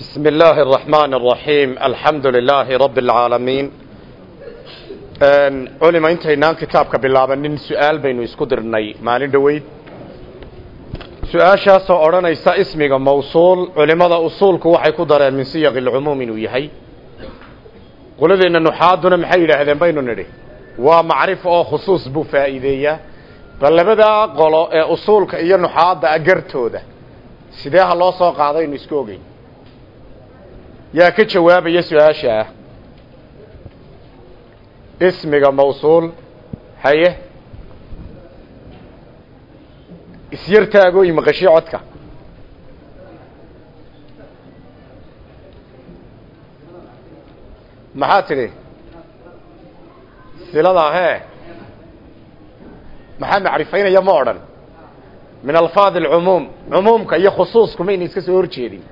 بسم الله الرحمن الرحيم الحمد لله رب العالمين culima intaynaan kitaabka bilaabanin su-aal baynu isku dirnay maalin dhoweyd su-aashaasoo odhanaysa ismiga mawsuul culimada usuulku waxay ku dareen min siyaqi lcumuum inuu yahay qoladeenna nuxaaduna maxay yidhaahdeen baynu nidhi waa macrif oo khusuus buu faa'iideeyaa bal labadaa qolo ee usuulka iyo nuxaadda agartooda sidee ha loo soo qaadaynu isku ogeyn yaa ka jawaabaya su'aasha ah. Ismiga mawsuul haye. Isyartaago i maqashii codka. Maxaa tidhi siladaa hee maxaa macrifaynaya ma odhan? Min alfaad alcumuum cumuumka iyo khusuusku mayna iska soo hor jeedin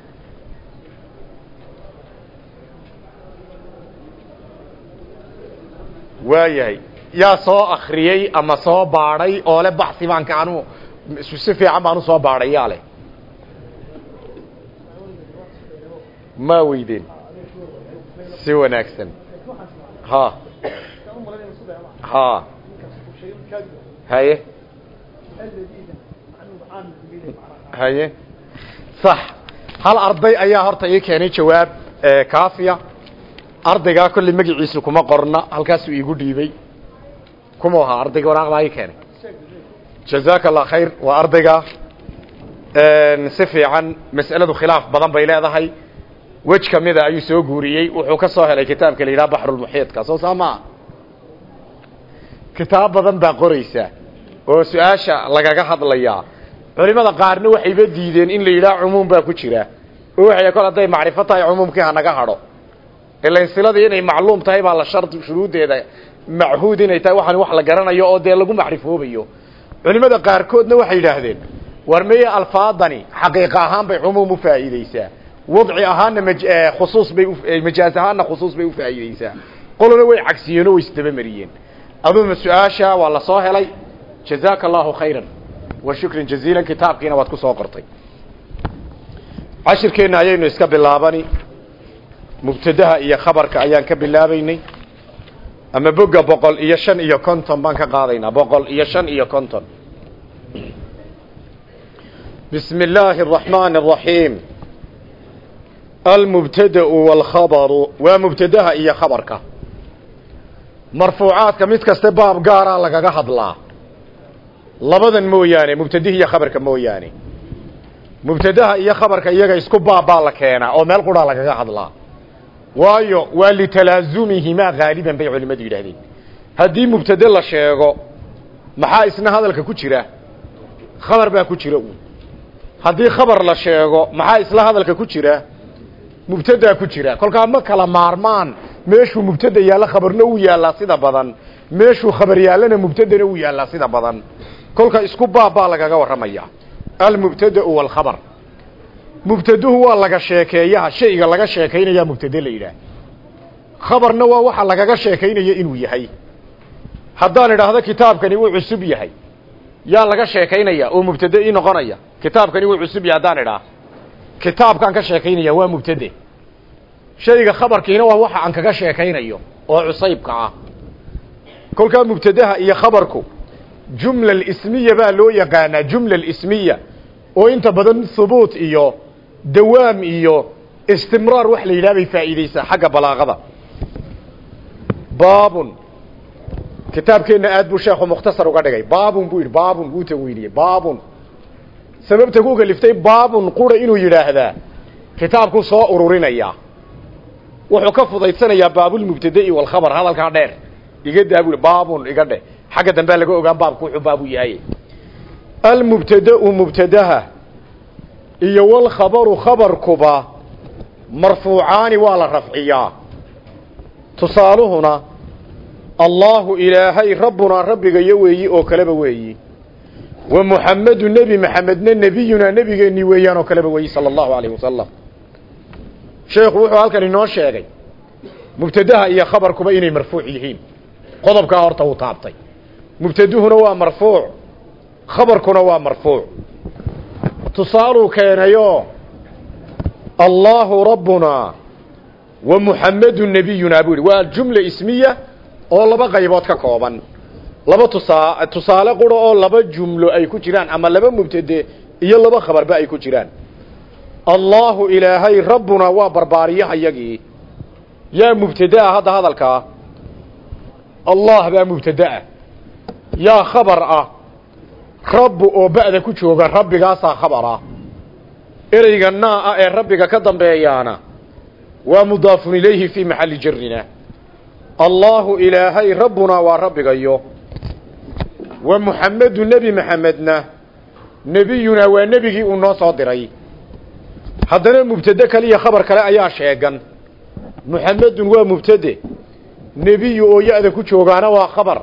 waayahay. Yaa soo akriyey ama soo baadhay oo le baxi baan kaanu si fiican baan u soo baadhay yaa leh. Ma weydeen si wanaagsan. Ha. Ha. Haye. Haye. Sax. Hal arday ayaa horta ii keenay jawaab kaafiya ardaygaa kolley magaciisu kuma qorna halkaasuu iigu dhiibey kuma ahaa ardayga waraaqdaa ii keenay. Jazaaka khayr waa ardayga si fiican mas'aladu khilaaf badan bay leedahay. Wej kamida ayuu soo guuriyey wuxuu ka soo helay kitaabka la yidhaha baxrulmuxiidka soo saa kitaab badan baa qoraysa oo su'aasha lagaga hadlayaa culimada qaarna waxayba diideen in la yidhaha cumuum baa ku jira. Oo waxay kol hadday macrifo tahay cumuumkii hanaga hadho ilan siladii inay macluum tahay baa la shard shuruuddeeda machuud inay tahay waxaan wax la garanayo oo dee lagu macrifoobayo. Culimada qaarkoodna waxay yidhaahdeen war meye alfaadani xaqiiqa ahaan bay cumuum u faa'iideysaa wadci ahaanna khusuus bay majaaz ahaanna khusuus bay ufaa'iideysaa qolona way cagsiyeen oo way isdabamariyeen. Aduma su'aasha waa la soo helay. Jazaaka allahu khayran. Wa shukran jaziilan kitaabkiina waad ku soo qortay. Cashirkeenna ayaynu iska bilaabani mubtadaha iyo khabarka ayaan ka bilaabaynay. Ama boga boqol iyo shan iyo konton baan ka qaadaynaa boqol iyo shan iyo konton. Bismi illaahi araxmaani araxiim almubtada'u waalkhabaru waa mubtadaha iyo khabarka. Marfuucaadka mid kaste baab gaaraa lagaga hadlaa. Labadan mooyaane mubtadihi iyo khabarka mooyaane. Mubtadaha iyo khabarka iyaga isku baab baa la keenaa oo meel quraa lagaga hadlaa waayo waa litalaazumihimaa haaliban bay culimmadu yidhaahdeen. Haddii mubtade la sheego maxaa isna hadalka ku jira? Khabar baa ku jira uun. Haddii khabar la sheego maxaa isla hadalka ku jira? Mubtadaa ku jira. Kolkaa ma kala maarmaan meeshuu mubtada yaallo khabarna uu yaallaa sida badan. Meeshuu khabar yaallana mubtadana uu yaallaa sida badan. Kolka isku baab baa lagaga warramaya almubtada'u waalkhabar mubtaduhu waa laga sheekeeyaha shayga laga sheekaynayaa mubtade la yidhaah khabarna waa waxa lagaga sheekaynaya inuu yahay. Haddaan idhaahdo kitaabkani wuu cusub yahay. Yaa laga sheekaynaya oo mubtade ii noqonaya kitaabkani wuu cusub yahay haddaan idhaah kitaabkaan ka sheekaynaya waa mubtade. Shayga khabarkiina waa waxa aan kaga sheekaynayo oo cusaybka ah. Kolkaa mubtadaha iyo khabarku jumla alismiya baa loo yaqaanaa jumla alismiya oo inta badan hubuut iyo dawaam iyo istimraar wax la yidhaha bay faa'iideysaa xagga balaaqada. Baabun. Kitaabkeenna aad buu sheekhu mukhtasar uga dhigay. Baabun buu yidhi baabun buu tanwiiniyey baabun. Sababta ku kaliftay baabun qura inuu yidhaahdaa kitaabkuu soo ururinayaa wuxuu ka fudaysanayaa baabulmubtada'i walkhabar hadalkaa dheer. Iga daa buu baabun iga dheh. Xagga dambea laga ogaan baabku wuxuu baabu yahay. Almubtada'u mubtadaha iyo walkhabaru khabarkuba marfuucaani waa la rafciyaa. Tusaaluhuna allaahu ilaahay rabbunaa rabbigayo weeyi oo kaleba weeyi. Wa muxamedu nebi maxamedna nebiyunaa nebigeennii weeyaan oo kaleba weeyi sala allahu alayh wasalam sheekhu wuxuu halkan inoo sheegay mubtadaha iyo khabarkuba inay marfuuc yihiin. Qodobkaa horta uu taabtay. Mubtaduhuna waa marfuuc khabarkuna waa marfuuc tusaaluu keenayo allaahu rabbunaa wa muxammedun nebiyunaa buu yidhi. Waa jumla ismiya oo laba qaybood ka kooban. Laba tusaa tusaale qura oo laba jumlo ay ku jiraan ama laba mubtade iyo laba khabarba ay ku jiraan. Allaahu ilaahay rabbunaa waa barbaariyahayagii yaa mubtadaa hadda hadalkaa. Allah baa mubtadaa yaa khabar ah rabbu oo ba'da ku jooga rabbigaasaa khabar ah ereyga naa ah ee rabbiga ka dambeeyaana waa mudaafun ilayhi fii maxalli jarrina allaahu ilaahay rabbunaa waa rabbigayo wa muxamedu nebi maxamedna nebiyunaa waa nebigii uu noo soo diray. Haddana mubtade kaliya khabar kale ayaa sheegan. Muxamedun waa mubtade nebiyu oo ya-da ku joogaana waa khabar.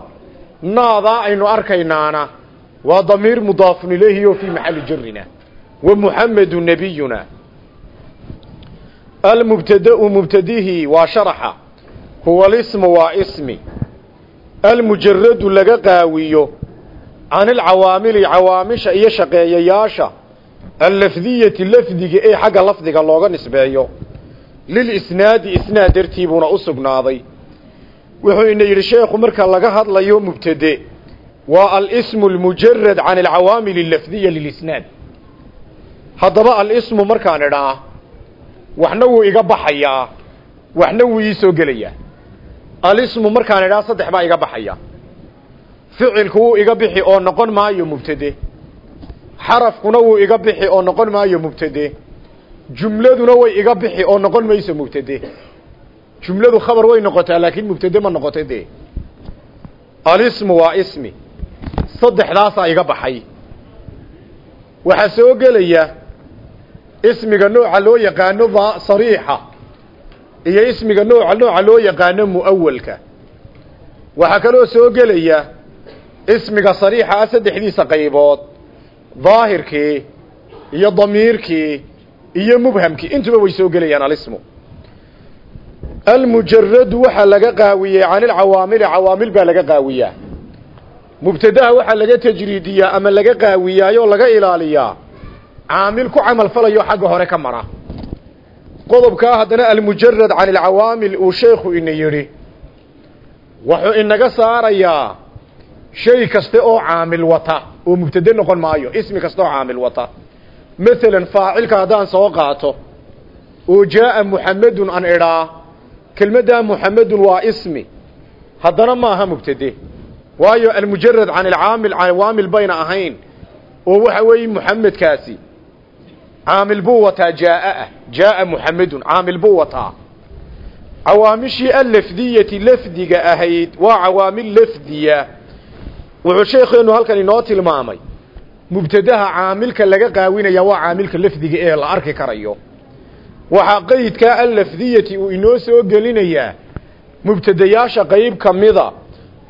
Naadaa aynu arkaynaana waa damiir mudaafun ilayhi oo fii maxalli jarrina wa muxamedu nebiyuna almubtadau mubtadihii waa sharaxa huwa lismu waa ismi. Almujaradu laga qaawiyo can ilcawaamili cawaamisha iyo shaqeeyayaasha. Allafdiyati lafdiga ee xagga lafdiga looga nisbeeyo. Lilisnaadi isnaad dartiibuuna u sugnaaday. Wuxuu ina yidhi sheekhu marka laga hadlayo mubtade waa alismu almujarad can alcawaamil allafdiya lilisnaad haddaba alismu markaan idhaa waxna wuu iga baxayaa waxna wuu ii soo gelayaa alismu markaan idhaa saddex baa iga baxaya. Ficilku wuu iga bixi oo noqon maayo mubtade. Xarafkuna wuu iga bixi oo noqon maayo mubtade. Jumladuna way iga bixi oo noqon mayso mubtade. Jumladu khabar way noqotaa laakiin mubtade ma noqoto dee. Alismu waa ismi saddexdaasaa iga baxay. Waxaa soo gelaya ismiga nooca loo yaqaano sariixa iyo ismiga nooca nooca loo yaqaano mu'awalka waxaa kaloo soo gelaya ismiga sariixa ah saddexdiisa qaybood daahirkii iyo damiirkii iyo mubhamkii. Intuba way soo gelayaan alismu almujaradu waxaa laga qaawiyey can ilcawaamili cawaamil baa laga qaawiyaa mubtadaha waxaa laga tajriidiyaa ama laga qaawiyaayoo laga ilaaliyaa. Caamil ku camal falayo xagga hore ka mara. Qodobkaa haddana almujarad can ilcawaamil uu sheekhu ina yidhi. Wuxuu inaga saarayaa shay kaste oo caamil wata oo mubtade noqon maayo ismi kasta oo caamil wata. Masalan faacilka haddaan soo qaato oo jaaa muxamedun an idhaa. Kelmaddaa muxamedun waa ismi. Haddana maaha mubtade waayo almujarad can ilcaamil cawaamil bayna ahayn oo waxa weeye muxamedkaasi caamil buu wataa jaaa jaaa muxamedun caamil buu wataa cawaamishii allafdiyati lafdiga ahayd waa cawaamil lafdiya. Wuxuu sheekheenu halkan inoo tilmaamay mubtadaha caamilka laga qaawinaya waa caamilka lafdiga ee la arki karayo. Waxaa qeydkaa allafdiyati uu inoo soo gelinayaa mubtadayaasha qeyb ka mida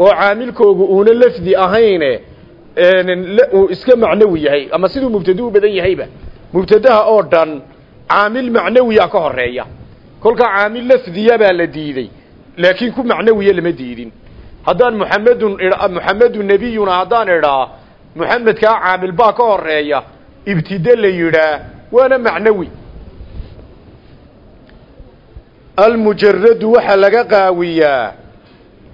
oo caamilkoogu uuna lafdi ahayne uu iska macnawi yahay ama siduu mubtade u badan yahayba mubtadaha oo dhan caamil macnawiya ka horreeya kolkaa caamil lafdiya baa la diiday laakiin ku macnawiya lama diidin. Haddaan muxamedun muxamedun nebiyuna haddaan idhaa muxamedkaa caamil baa ka horreeya ibtide la yidhaa waana macnawi. Almujaradu waxaa laga qaawiyaa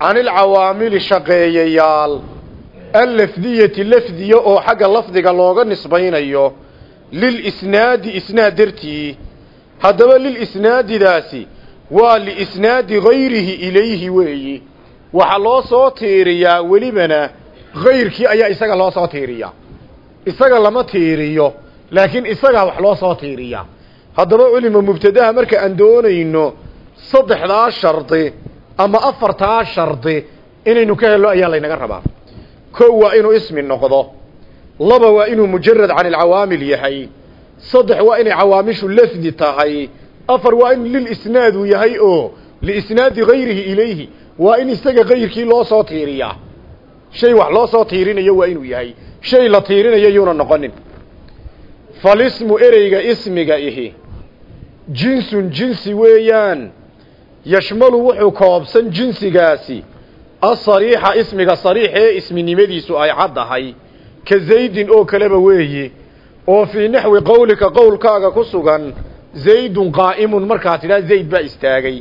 can ilcawaamili shaqeeyayaal allafdiyati lafdiya oo xagga lafdiga looga nisbaynayo lilisnaadi isnaad dartii haddaba lilisnaadidaasi waa liisnaadi gayrihi ilayhi weeyi. Waxaa loo soo tiiriyaa welibana gayrkii ayaa isaga loo soo tiiriyaa isaga lama tiiriyo laakiin isagaa wax loo soo tiiriyaa haddaba culima mubtadaha marka aan doonayno saddexdaa shardi ama afartaa shardi inaynu ka helno ayaa laynaga rabaa. Kow waa inuu ismi noqdo laba waa inuu mujarad can ilcawaamil yahay saddex waa inay cawaamishu lafdi tahay afar waa in lilisnaadu yahay oo liisnaadi gayrihi ilayhi waa in isaga kayrkii loo soo tiiriyaa. Shay wax loo soo tiirinayo waa inuu yahay. Shay la tiirinayo yuuna noqonin. Falismu ereyga ismiga ihi. Jinsun jinsi weeyaan yashmalu wuxuu koobsan jinsigaasi. Asariixa ismiga sariix ee isminimadiisu ay caddahay ka zaydin oo kaleba weeye. Oo fii naxwi qowlika qowlkaaga ku sugan zaydun qaa'imun markaa tidhaa zayd baa istaagay.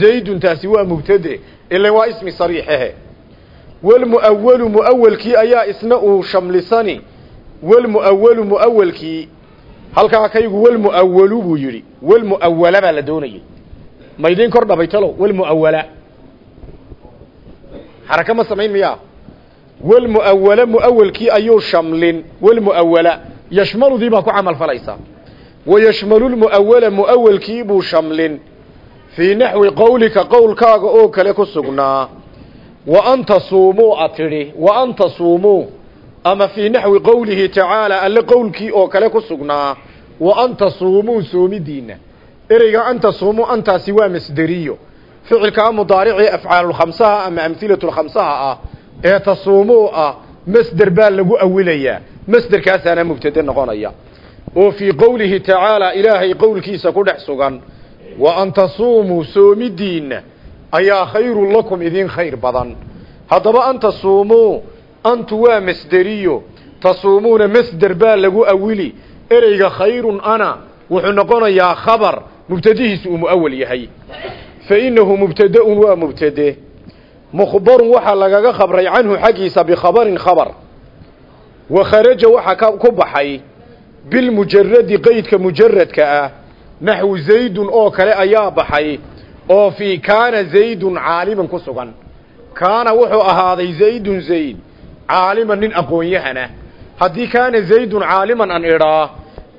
Zaydun taasi waa mubtade ilan waa ismi sariixehe walmu'awalu mu'awalkii ayaa isna uu shamlisani. Walmu'awalu mu'awalkii halkaa kaygu walmu'awalu buu yidhi. Walmu'awala baa la doonayay ma idiin kor dhabay talow walmu'awala xaraka ma samayn miyaa walmu'awala mu'awalkii ayuu shamlin. Walmu'awala yashmaludii baa ku camal falaysaa wayashmalu lmu'awala mu'awalkii buu shamlin. Fii naxwi qowlika qowlkaaga oo kale ku sugnaa. Wa an tasuumuu a tidhi. Wa an tasuumuu ama fii naxwi qowlihi tacaala alle qowlkii oo kale ku sugnaa. Wa an tasuumuu soomidiinna ereyga an tasuumuu antaasi waa masderiyo. Ficilkaa mudaaricii afcaalulkhamsaha ama amhilatulkhamsaha ah ee tasuumuu ah masder baa lagu awilayaa masderkaasaana mubtade noqonaya. Oo fii qowlihi tacaala ilaahay qowlkiisa ku dhex sugan wa an tasuumuu soomidiinna ayaa khayrun lakum idin khayr badan. Haddaba an tasuumuu antu waa masderiyo. Tasuumuuna masder baa lagu awili. Ereyga khayrun ana wuxuu noqonayaa khabar mubtadihiisu uu mu'awal yahay fa innahu mubtadaun waa mubtade mukhbarun waxaa lagaga khabray canhu xaggiisa bikhabarin khabar wa kharaja waxaa ku baxay bilmujaradi qeydka mujaradka ah naxwu zaydun oo kale ayaa baxay oo fii kaana zaydun caaliman ku sugan kaana wuxuu ahaaday zaydun zayd caaliman nin aqoon-yahana haddii kaana zaydun caaliman an idhaa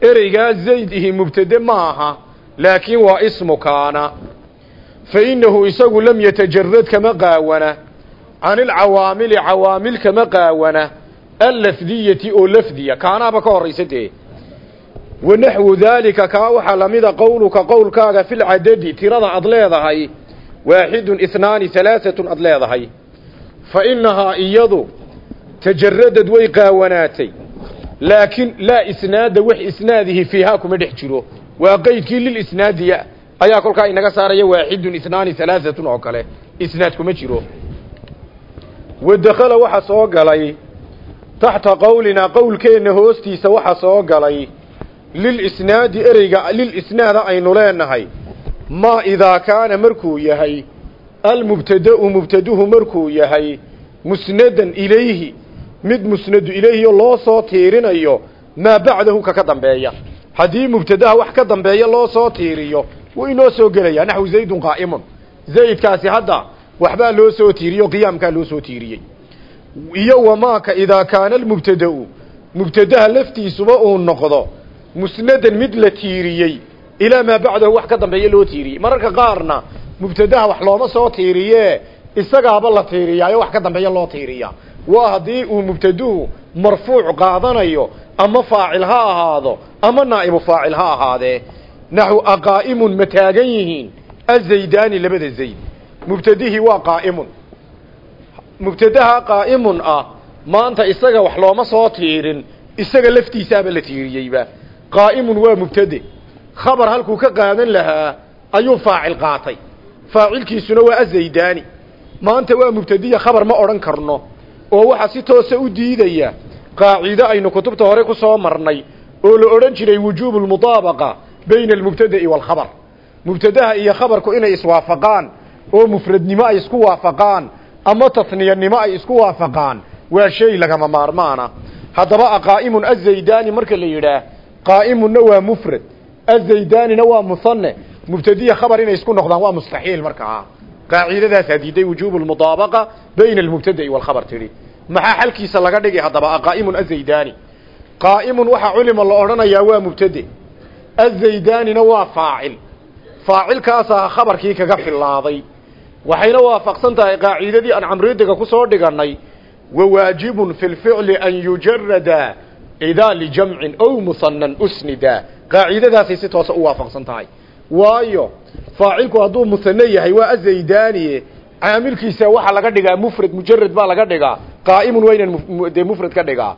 ereygaa zayd ihi mubtade ma aha laakiin waa ismu kaana fa innahu isagu lam yatajarad kama qaawana can ilcawaamili cawaamil kama qaawana allafdiyati oo lafdiya. Kaanaaba ka horraysa dee wa naxwu daalika kaa waxaa lamida qowluka qowlkaaga filcadadi tirada ad leedahay waaxidun ihnaani halaaatun ad leedahay. Fa innahaa iyadu tajaradad way qaawanaatay laakiin laa isnaada wax isnaadihi fiihaa kuma dhex jiro waa qeydkii lilisnaadiya ayaa kolkaa inaga saaraya waaxidun ihnaani halaaatun oo kale. Isnaad kuma jiro. Wa dakhala waxa soo galay. Taxta qowlinaa qowlkeenna hoostiisa waxa soo galay. Lilisnaadi ereyga lilisnaada aynu leenahay. Maa idaa kaana markuu yahay. Almubtada'u mubtaduhu markuu yahay. Musnadan ilayhi. Mid musnadu ilayhiyo loo soo tiirinayo. Maa bacdahu ka ka dambeeya haddii mubtadaha wax ka dambeeya loo soo tiiriyo wuu inoo soo gelayaa naxwu zaydun qaa'imun. Zaydkaasi hadda waxbaa loo soo tiiriyo qiyaamkaa loo soo tiiriyey. Iyo wamaaka idaa kaana almubtada'u mubtadaha laftiisuba uu noqdo musnadan mid la tiiriyey ilaa maa bacdahu wax ka dambeeya loo tiiriyey. Mararka qaarna mubtadaha wax looma soo tiiriye isagaaba la tiiriyaayo wax ka dambeeya loo tiiriya waa haddii uu mubtaduhu marfuuc qaadanayo ama faacil ha ahaado ama naa'ibu faacil ha ahaadee naxu aqaa'imun ma taagan yihiin. Azaydaani labada zayd. Mubtadihii waa qaa'imun. Mubtadaha qaa'imun ah maanta isaga wax looma soo tiirin isaga laftiisaaba la tiiriyeyba. Qaa'imun waa mubtade khabar halkuu ka qaadan lahaa ayuu faacil qaatay. Faacilkiisuna waa azaydaani maanta waa mubtadiya khabar ma odhan karno. Oo waxaa si toosa u diidaya qaacido aynu kutubta hore ku soo marnay oo la odhan jiray wujuubu lmutaabaqa bayna almubtada'i waalkhabar mubtadaha iyo khabarku inay iswaafaqaan oo mufradnimo ay isku waafaqaan ama tasniyanimo ay isku waafaqaan waa shay lagama maarmaana. Haddaba aqaa'imun azaydaani marka la yidhaah qaa'imunna waa mufrad azaydaanina waa musanne mubtadiya khabar inay isku noqdaan waa mustaxiil markaa qaacidadaasaa diiday wujuubu lmutaabaqa bayna almubtada'i waalkhabar tidhi maxaa xalkiisa laga dhigi haddaba aqaa'imun azaydaani qaa'imun waxaa culima la odhanayaa waa mubtade azaydaanina waa faacil faacilkaasaa khabarkii kaga filaaday waxayna waafaqsan tahay qaacidadii aan camridega ku soo dhigannay wawaajibun fi lficli an yujarada idaa lijamcin ow musanan usnida qaacidadaasay si toosa u waafaqsan tahay waayo faacilku hadduu musane yahay waa azaydaaniye caamilkiisa waxaa laga dhigaa mufrad mujarad baa laga dhigaa qaa'imun waa inaan dee mufrad ka dhigaa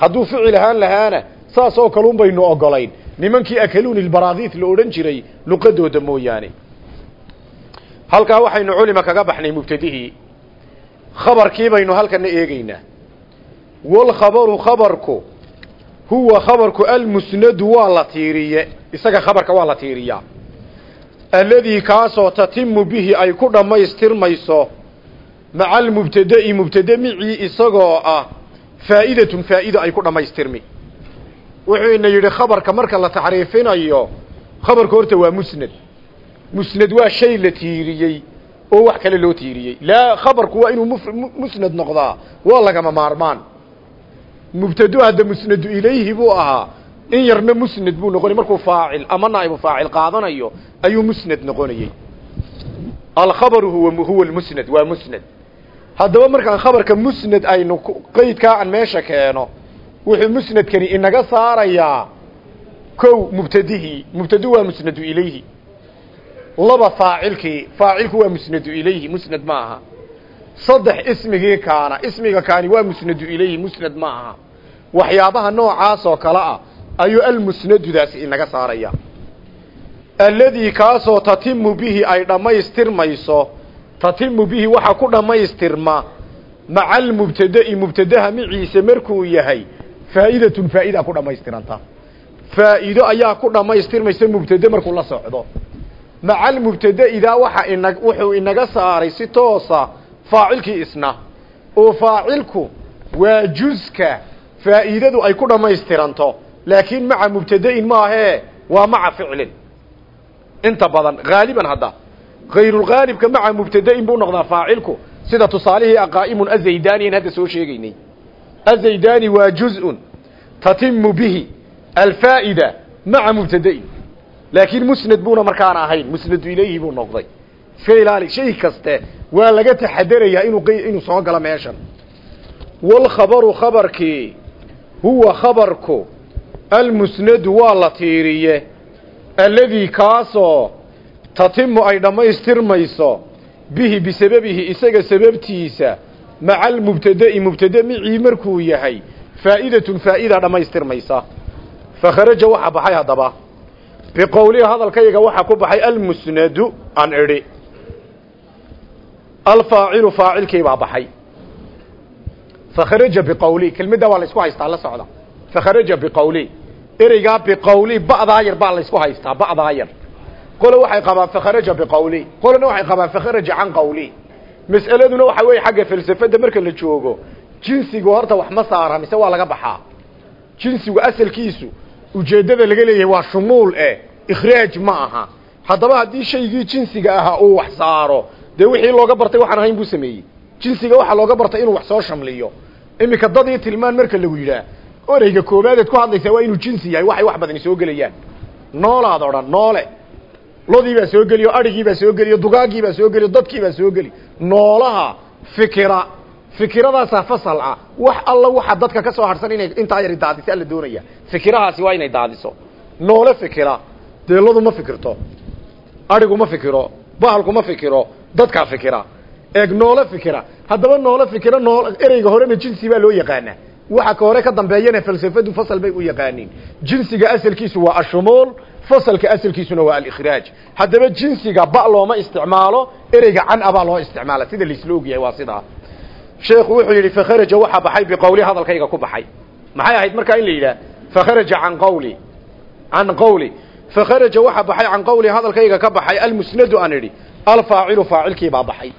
hadduu ficil ahaan lahaana saas oo kalun baynu ogolayn nimankii akaluun ilbaraadiis la odhan jiray luqadooda mooyaane. Halkaa waxaynu culima kaga baxnay mubtadihii. Khabarkii baynu halkana eegeynaa walkhabaru khabarku huwa khabarku almusnadu waa la tiiriye. Isaga khabarka waa la tiiriyaa. Alladii kaasoo tatimu bihi ay ku dhammaystirmayso maca almubtada'i mubtade micii isagoo ah faa'idatun faa'ido ay ku dhammaystirmi. Wuxuu ina yidhi khabarka marka la tacriifinayo khabarka horta waa musnad. Musnad waa shay la tiiriyey oo wax kale loo tiiriyey. Laa khabarku waa inuu musnad noqdaa. Waa lagama maarmaan. Mubtado hadda musnadu ilayhi buu ahaa. In yarna musnad buu noqonay markuu faacil ama naa'ibu faacil qaadanayo ayuu musnad noqonayey alkhabaru huwa huwa almusnad waa musnad haddaba markaan khabarka musnad aynu qeydkaa aan meesha keeno wuxuu musnadkani inaga saarayaa kow mubtadihii mubtadu waa musnadu ilayhi. Laba faacilkii faacilku waa musnadu ilayhi. Musnad ma aha. Saddex ismigii kaana ismiga kaani waa musnadu ilayhi. Musnad ma aha. Waxyaabaha noocaas oo kale ah ayuu almusnadudaasi inaga saaraya. Alladii kaasoo tatimu bihi ay dhammaystirmayso tatimu bihi waxa ku dhammaystirma. Maca almubtada'i mubtadaha miciise markuu yahay faa'idatun faa'ida ku dhammaystiranta. Faa'iido ayaa ku dhammaystirmaysa mubtade markuu la socdo. Maca almubtada'idaa waxa ina wuxuu inaga saaray si toosa faacilkii isna. Oo faacilku waa juska faa'iidadu ay ku dhammaystiranto laakiin maca mubtada'in maahee waa maca ficlin. Inta badan haaliban hadda hayrulghaalibka maca mubtada'in buu noqdaa faacilku. Sida tusaalihii aqaa'imun azaydani an hadda soo sheegaynay. Azaydani waa juz'un tatimu bihi alfaa'ida maca mubtada'in. Laakiin musnad buuna markaana ahayn musnadu ilayhi buu noqday. Iska ilaali shay kaste waa laga taxadarayaa inuu inuu soo galo meeshan. Walkhabaru khabarkii huwa khabarku almusnadu waa la tiiriye. Alladii kaasoo tatimu ay dhammaystirmayso. Bihi bisababihi isaga sababtiisa. Maca almubtada'i mubtade micii markuu yahay. Faa'idatun faa'ida dhammaystirmaysa. Fakharaja waxaa baxay haddaba. Biqowlihi hadalkayga waxaa ku baxay almusnadu an idhi. Alfaacilu faacilkii baa baxay. Fakharaja biqowli kelmaddaa waa la isku haystaa la socda. Fakharaja biqowli ereygaa biqowli ba'daa yar baa la isku haystaa qole waxay qabaan fakharaja biqowli qolena waxay qabaan fakharaja can qowli mas'aladuna waxa weeye xagga falsafada marka la joogo jinsigu horta wax ma saara mise waa laga baxaa? Jinsigu asalkiisu ujeeddada laga leeyahay waa shumuul eh ikhraaj ma aha. Haddaba haddii shaygii jinsiga ahaa uu wax saaro dee wixii looga bartay waxaan ahayn buu sameeyey. Jinsiga waxaa looga bartay inuu wax soo shamliyo. Iminka dad iyo tilmaan marka lagu yidhaah oreyga koobaaded ku hadlaysaa waa inuu jinsi yahay waxay wax badani soo gelayaan. Noolaad odhan noole lodii baa soo geliyo adhigii baa soo geliyo dugaagii baa soo geliyo dadkii baa soo geli. Noolaha fikira fikiradaasaa fasal ah. Wax alla waxa dadka ka soo harsan inay intaa yari daadiso alla doonaya. Fikirahaasi waa inay daadiso. Noole fikira. Deeladu ma fikirto. Adhigu ma fikiro. Bahalku ma fikiro. Dadkaa fikira. Eeg noole fikira. Haddaba noole fikira nool ereyga horena jinsi baa loo yaqaanaa. Waxa ka hore ka dambeeyana falsafadu fasal bay u yaqaaniin. Jinsiga asalkiisu waa ashumuul fasalka asalkiisuna waa alikhraaj. Haddaba jinsiga ba looma isticmaalo ereyga can abaa loo isticmaala. Sida laisla ogyahay waa sidaa. Sheekhu wuxuu yidhi fakharaja waxaa baxay biqowli hadalkayga ku baxay. Maxay ahayd markaa in la yidhaah fakharaja can qawli can qawli. Fakharaja waxaa baxay can qawli hadalkayga ka baxay almusnadu aan idhi alfaacilu faacilkii baa baxay.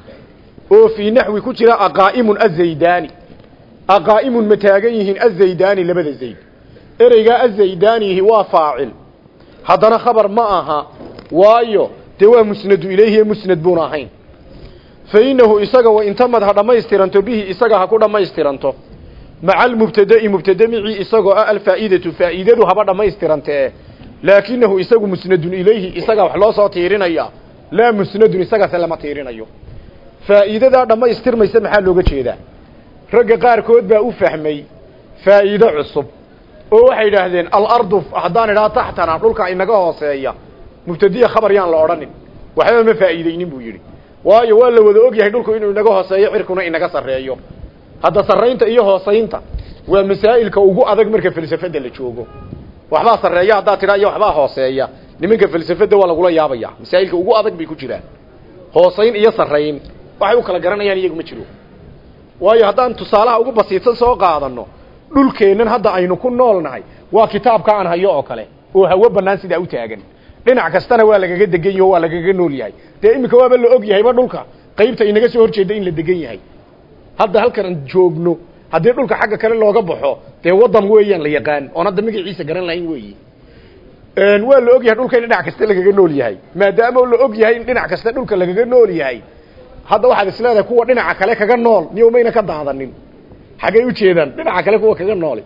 Oo fii naxwi ku jira aqaa'imun azaydaani aqaa'imun ma taagan yihiin azaydaani labada zayd haddana khabar ma aha waayo dee waa musnadu ilayhi musnad buuna ahayn. Fa innahu isaga wa intamad ha dhammaystiranto bihi isaga ha ku dhammaystiranto. Maca almubtada'i mubtadamicii isagoo ah alfaa'idatu faa'iidadu haba dhammaystirantee laakinahu isagu musnadun ilayhi isagaa wax loo soo tiirinaya. Laa musnadun isagase lama tiirinayo. Faa'iidadaa dhammaystirmaysa maxaa looga jeedaa? Ragga qaarkood baa u fahmay faa'iido cusub oo waxay idhaahdeen alardu haddaan idhaha taxtana dhulka inaga hooseeya. Mubtadiya khabar yaan la odhanin. Waxba ma faa'iideynin buu yidhi. Waayo waa la wada ogyahay dhulku inuu inaga hooseeyo cirkuna inaga sarreeyo. Hadda sarraynta iyo hoosaynta waa masaa'ilka ugu adag marka falsafada la joogo. Waxbaa sarreeya haddaad tidhaa iyo waxbaa hooseeya. Nimanka falsafada waa lagula yaabaya. Masaa'ilka ugu adag bay ku jiraan. Hoosayn iyo sarrayn waxay u kala garanayaan iyagu ma jiro. Waayo haddaan tusaalaha ugu basiidsan soo qaadano dhulkeennan hadda aynu ku noolnahay. Waa kitaabka aan hayo oo kale oo hawo bannaan sidaa u taagan. Dhinac kastana waa lagaga degan yaho waa lagaga nool yahay. Dee iminka waaba la og yahayba dhulka? Qaybta inaga soo horjeeda in la degan yahay. Hadda halkan joogno haddii dhulka xagga kale looga baxo dee waddan weeyaan la yaqaan. Oon hadda magaciisa garan lahayn weeyi. Waa la og yahay dhulka in dhinac kasta lagaga nool yahay. Maadaama la og yahay in dhinac kasta dhulka lagaga nool yahay. Hadda waxaad isleedahay kuwa dhinaca kale kaga nool niyo mayna ka daadanin xaggay ujeedaan dhinaca kale kuwa kaga nooli.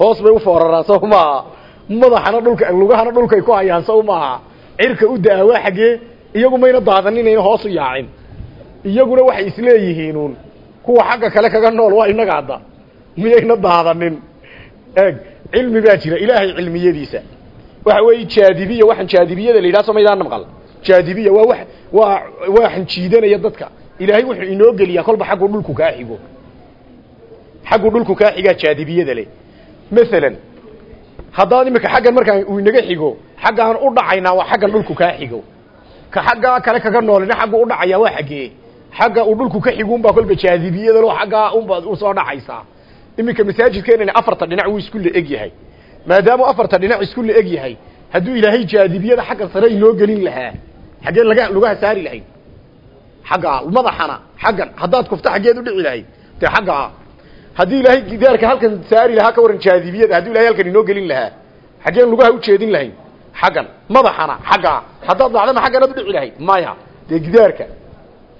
Hoos bay ufooraraan sow maaha madaxana dhulka lugahana dhulkay ku hayaan sow maaha cirka u da'a waa xaggee iyagu mayna daadaninayna hoos u yaacin. Iyaguna waxay isleeyihiinuun kuwa xagga kale kaga nool waa inaga hadda miyayna daadanin eeg cilmi baa jira ilaahay cilmiyadiisa. Waxa weeye jaadibiya waxaan jaadibiyada la yidhaha soo maydaan maqal? Jaadibiya waa wax waa waxaan jiidanaya dadka. Ilaahay wuxuu inoo geliyaa kolba xaggu dhulku kaa xigo xaggu dhulku kaa xigaa jaadibiyada leh. Masalan haddaad imika xaggan markaan uu inaga xigo xaggaan u dhacaynaa waa xaggan dhulku kaa xigo. Ka xaggaa kale kaga noolina xaggu u dhacayaa waa xaggee xagga uu dhulku ka xiguunbaa kolba jaadibiyada lo xaggaa unbaad u soo dhacaysaa. Iminka masaajidkeenani afarta dhinac wuu isku la eg yahay. Maadaamuu afarta dhinac isku la eg yahay hadduu ilaahay jaadibiyada xagga sare inoo gelin lahaa xaggee laga lugaha saari lahayd. Xaggaa madaxana xaggan haddaad kufto xaggeed u dhici lahayd dee xaggaa haddii ilaahay gidaarka halkan saari lahaa ka waran jaadibiyada hadduu ilahay halkan inoo gelin lahaa xaggeen lugaha u jeedin lahayd xaggan madaxana xaggaa haddaad dhacdana xagganaad u dhici lahayd maya. Dee gidaarka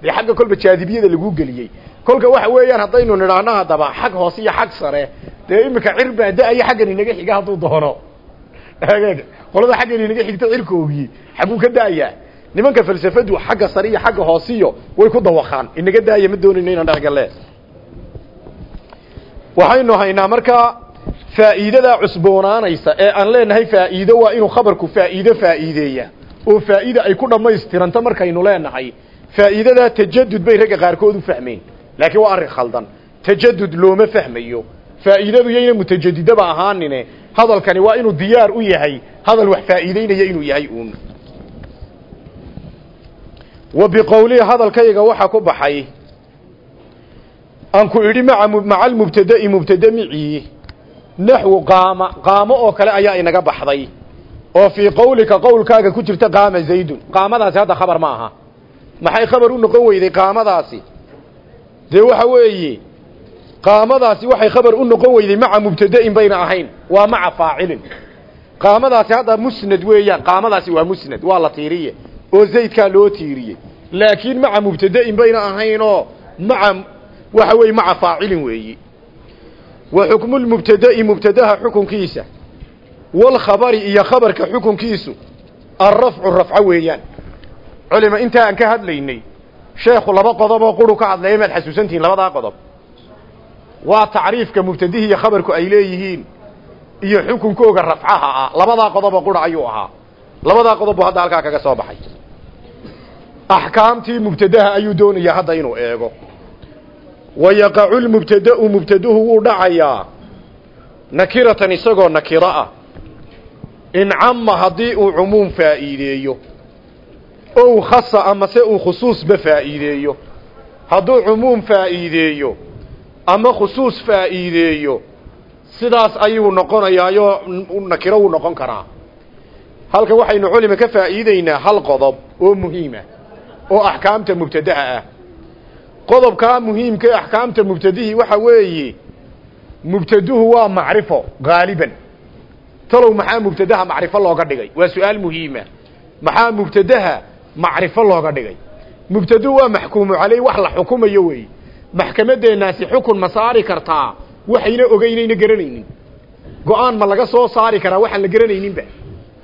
dee xagga kolba jaadibiyada laguu geliyey. Kolka waxa weeyaan haddaynu nidhaahno haddaba xag hoose iyo xag sare dee iminka cir baa da'aya xaggan inaga xiga hadduu doono. Qolada xaggan inaga xigta cirkoogii xagguu ka da'ayaa nimanka falsafadu xagga sare iyo xagga hoosiyo way ku dawaqaan. Inaga daaya ma doonayno inaan dhexgalle waxaynu haynaa markaa faa'iidadaa cusboonaanaysa ee aan leenahay faa'iido waa inuu khabarku faa'iido faa'iideeya. Oo faa'ida ay ku dhammaystiranto markaynu leenahay. Faa'iidadaa tajadud bay ragga qaarkood u fahmeen laakiin waa arrin khaldan. Tajadud looma fahmayo. Faa'iidadu yayna mutajadidaba ahaanine hadalkani waa inuu diyaar u yahay hadal wax faa'iideynaya inuu yahay uun. Wa biqowlihi hadalkayga waxaa ku baxay aan ku idhi maca almubtada'i mubtada micii naxwu qaama qaamo oo kale ayaa inaga baxday. oo fii qowlika qowlkaaga ku jirta qaama zaydun. Qaamadaasi hadda khabar ma aha. Maxay khabar u noqon weyday qaamadaasi? Dee waxa weeye qaamadaasi waxay khabar u noqon weyday maca mubtada'in bayna ahayn. Waa maca faacilin. Qaamadaasi hadda musnad weeyaan. Qaamadaasi waa musnad waa la tiiriye. oo zaydkaa loo tiiriyey laakiin maca mubtada'in bayna ahayn oo maca waxa weeye maca faacilin weeyi. Wa xukmu lmubtada'i mubtadaha xukunkiisa walkhabari iyo khabarka xukunkiisu alrafcu rafco weeyaan. Culima intaa aan ka hadlaynay sheekhu laba qodob oo quru ka hadlaya maad xasuusantihiin labadaa qodob. Waa tacriifka mubtadihi iyo khabarku ay leeyihiin iyo xukunkooga rafcaha ah. Labadaa qodoboo qura ayuu ahaa. Labadaa qodob buu hadda halkaa kaga soo baxay. Axkaamtii mubtadaha ayuu doonayaa hadda inuu eego wa yaqacu lmubtada'u mubtaduhu wuu dhacayaa nakiratan isagoo nakiro ah in cama haddii uu cumuum faa'iideeyo ow khasa amase uu khusuusba faa'iideeyo hadduu cumuum faa'iideeyo ama khusuus faa'iideeyo sidaas ayuu noqonayaayo nakiro wuu noqon karaa halka waxaynu culima ka faa'iideynaa hal qodob oo muhiima oo axkaamta mubtadaha ah qodobkaa muhiimka ee axkaamta mubtadihii waxa weeye mubtaduhu waa macrifo gaaliban. Talow maxaa mubtadaha macrifo looga dhigay? Waa su'aal muhiima. Maxaa mubtadaha macrifo looga dhigay? Mubtaduhu waa maxkuumu caleyh wax la xukumayo wey maxkamadeennaasi xukun ma saari kartaa waxayna ogeynayna garanaynin. Go'aan ma laga soo saari karaa waxaan la garanayninba.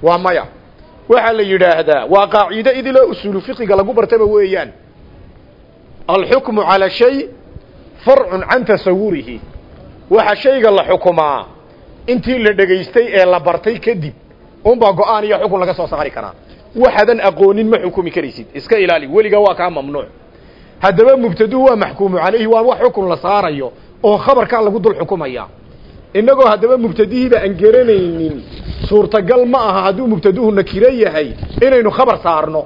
Waa maya. Waxaa la yidhaahdaa waa qaaciide idiloo usuulu fiqiga lagu bartaba weeyaan alxukmu calaa shay farcun can tasawurihi waxa shayga la xukumaa intii la dhegaystay ee la bartay kadib unbaa go'aan iyo xukun laga soo saari karaa. Waxaadan aqoonin ma xukumi karaysid. Iska ilaali weligaa waa kaa mamnuuc. Haddaba mubtaduhu waa maxkuumu calayhi waa wax xukun la saarayo oo khabarkaa lagu dul xukumaya. Innagoo haddaba mubtadihiiba aan garanaynin suurtagal ma aha hadduu mubtaduhu nakiro yahay inaynu khabar saarno.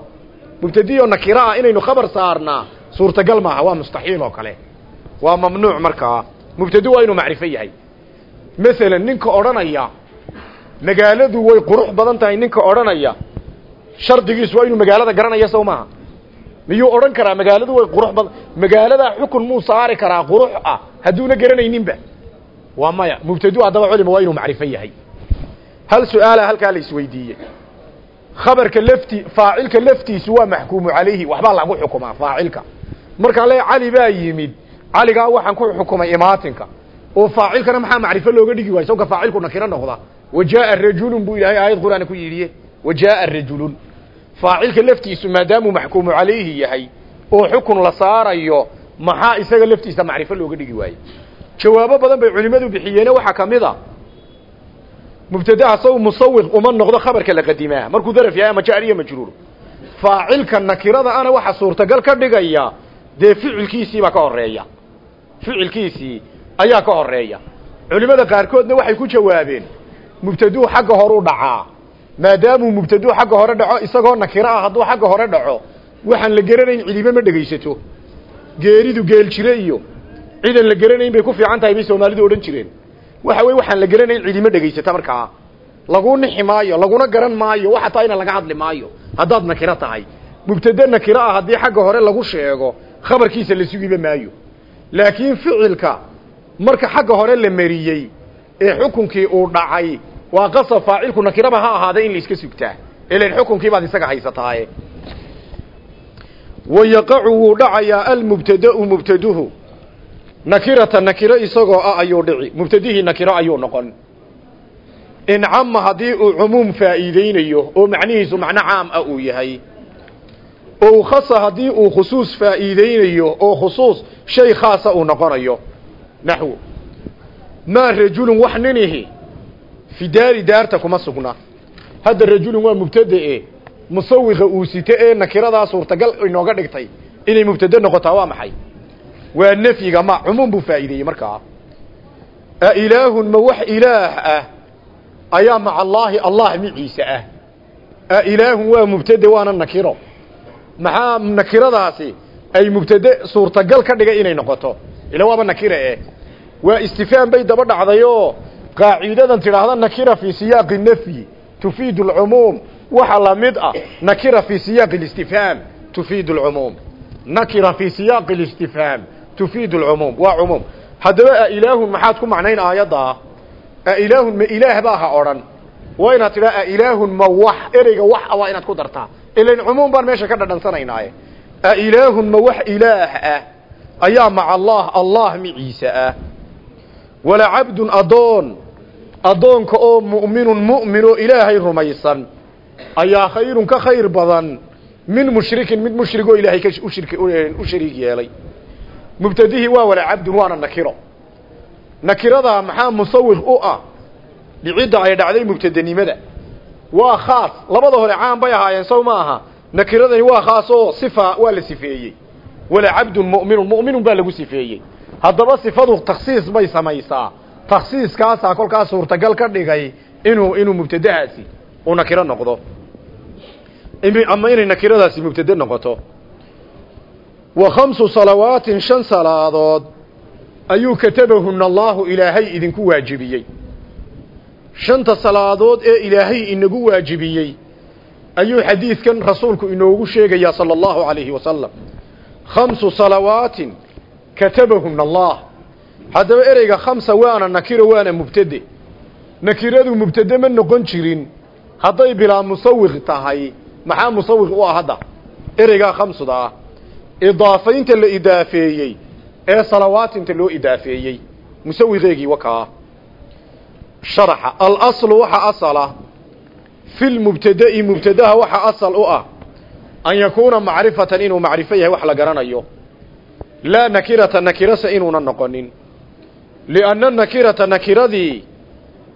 Mubtadihi oo nakiro ah inaynu khabar saarnaa suurtagal maaha waa mustaxiil oo kale. Waa mamnuuc markaa. Mubtadu waa inuu macrifo yahay. Masalan ninka odhanaya magaaladu way qurux badan tahay ninka odhanaya. Shardigiisu waa inuu magaalada garanaya sow maaha. Miyuu odhan karaa magaaladu way qurux badan magaaladaa xukun muu saari karaa qurux ah. Hadduuna garanayninba. Waa maya. Mubtadu haddaba culima waa inuu macrifo yahay. Hal su'aala halkaa la isweydiiyey. Khabarka lafti faacilka laftiisu waa maxkuumu calayhi. Waxbaa lagu xukumaa faacilka markaa le cali baa yimid. Caligaa waxaan ku xukumay imaatinka. Oo faacilkana maxaa macrifo looga dhigi waay sawka faacilku nakiro noqda. Wajaaa rajulun buu ilaahay aayad qur'aana ku yidhiye wajaaa rajulun. Faacilka laftiisu maadaamuu maxkuumu calayhi yahay. Oo xukun la saarayo maxaa isaga laftiisa macrifo looga dhigi waaye jawaabo badan bay culimmadu bixiyeene waxaa ka mid a mubtadaha saw musawiq uma noqdo khabarka la qadimaa markuu daraf yahay ama iyo majruur faacilka nakirada ana waxa suurtagal ka dhigaya dee ficilkiisiibaa ka horreeya ficilkiisii ayaa ka horreeya culimmada qaarkoodna waxay ku jawaabeen mubtaduu xagga hore u dhacaa. Maadaamuu mubtaduu xagga hore dhaco isagoo nakiro ah hadduu xagga hore dhaco. Waxaan la garanayn cidiba ma dhegaysato. Geeridu geel jire iyo cidan la garanayn bay ku fiican tahay bay soomaalidu odhan jireen. Waxa weye waxaan la garanayn cidima dhegaysata markaa lagu nixi maayo laguna garan maayo waxa taa ina laga hadli maayo. Haddaad nakiro tahay. Mubtade nakiro ah haddii xagga hore lagu sheego khabarkiisa la sugiba maayo. Laakiin ficilka marka xagga hore la mariyey ee xukunkii uu dhacay waa qasab faacilku nakiraba ha ahaada in la iska sugtaa. Ilan xukunkii baad isaga haysataaye. Wayaqacu wuu dhacayaa almubtadau mubtaduhu. Nakirata nakiro isagoo ah ayuu dhici mubtadihii nakiro ayuu noqon. Incama haddii uu cumuum faa'iideynayo oo macnihiisu macno caam ah uu yahay oo khasa haddii uu khusuus faa'iideynayo oo khusuus shay khaasa uu noqonayo. Naxwo maa rajulun wax ninihi fi daari daarta kuma sugna. Hadda rajulun waa mubtade musawiqa uu site ee nakiradaa suurtagal inooga dhigtay inay mubtade noqotaa waa maxay? Waa nafyiga ma cumuum buu faa'iideeyey markaa. A ilaahun ma wax ilaah ah? Ayaa maca allaahi allah miciisa ah. A ilaahun waa mubtade waana nakiro maxaa nakiradaasi ay mubtade suurtagal ka dhigay inay noqoto? Ila waaba nakire eh. Waa istifaam bay daba dhacdayoo qaaciidadan tidhaahda nakira fii siyaaqi nafyi tufiidu alcumuum waxa la mid ah nakira fii siyaaqi اlistifhaam tufiidu alcumuum nakira fii siyaaqi اlistifhaam tufiidu alcumuum waa cumuum haddaba a ilaahun maxaad ku macnayn aayaddaa a ma ilaah baa ha odhan. Waa inaad tidhaa a ma wax ereyga wax a waa inaad ku dartaa ilan cumuum baan meesha ka dhadhansanaynaay. A ilaahun ma wax ilaah ah? Ayaa maca allah allah miciisa ah. Wala cabdun adoon. Addoonka oo mu'minun mu'min ilaahay rumaysan ayaa khayrun ka khayr badan. Min mushrikin mid mushrig ilaahay ka u shariig yeelay. Mubtadihii waa wala cabdun waana nakiro. Nakiradaa maxaa musawiq u ah? Dhicidda ay dhacday mubtadenimada waa khaas. Labada hore caan bay ahaayeen sow ma aha. Nakiradani waa khaas oo sifa waa la sifeeyey. Wala cabdun mu'minun mu'minun baa lagu sifeeyey. Haddaba sifadu takhsiis bay samaysaa. Takhsiiskaasaa kolkaas suurtagal ka dhigay inuu inuu mubtadahaasi uu nakiro noqdo. Ama inay nakiradaasi mubtade noqoto. Wa khamsu salawaatin shan salaadood ayuu katabahuna allaahu ilaahay idinku waajibiyey shanta salaadood ee ilaahay inagu waajibiyey. Ayuu xadiidkan rasuulku inoogu sheegayaa sala allahu calayhi wasalam khamsu salawaatin katabahuna allah. Haddaba ereyga khamsa waana nakiro waana mubtade. Nakiradu mubtade ma noqon jirin. Hadday bilaa musawiq tahay maxaa musawiq u ah hadda? Ereygaa khamsuda ah. Idaafaynta la idaafeeyey ee salawaatinta loo idaafeeyey. Musawiqeegii wakaa sharaxa. Alaslu waxa asala fi lmubtada'i mubtadaha waxa asal u ah an yakuuna macrifatan inuu macrifo yahay wax la garanayo. Laa nakirata nakirasa inuuna noqonin. Lianna nakirata nakiradii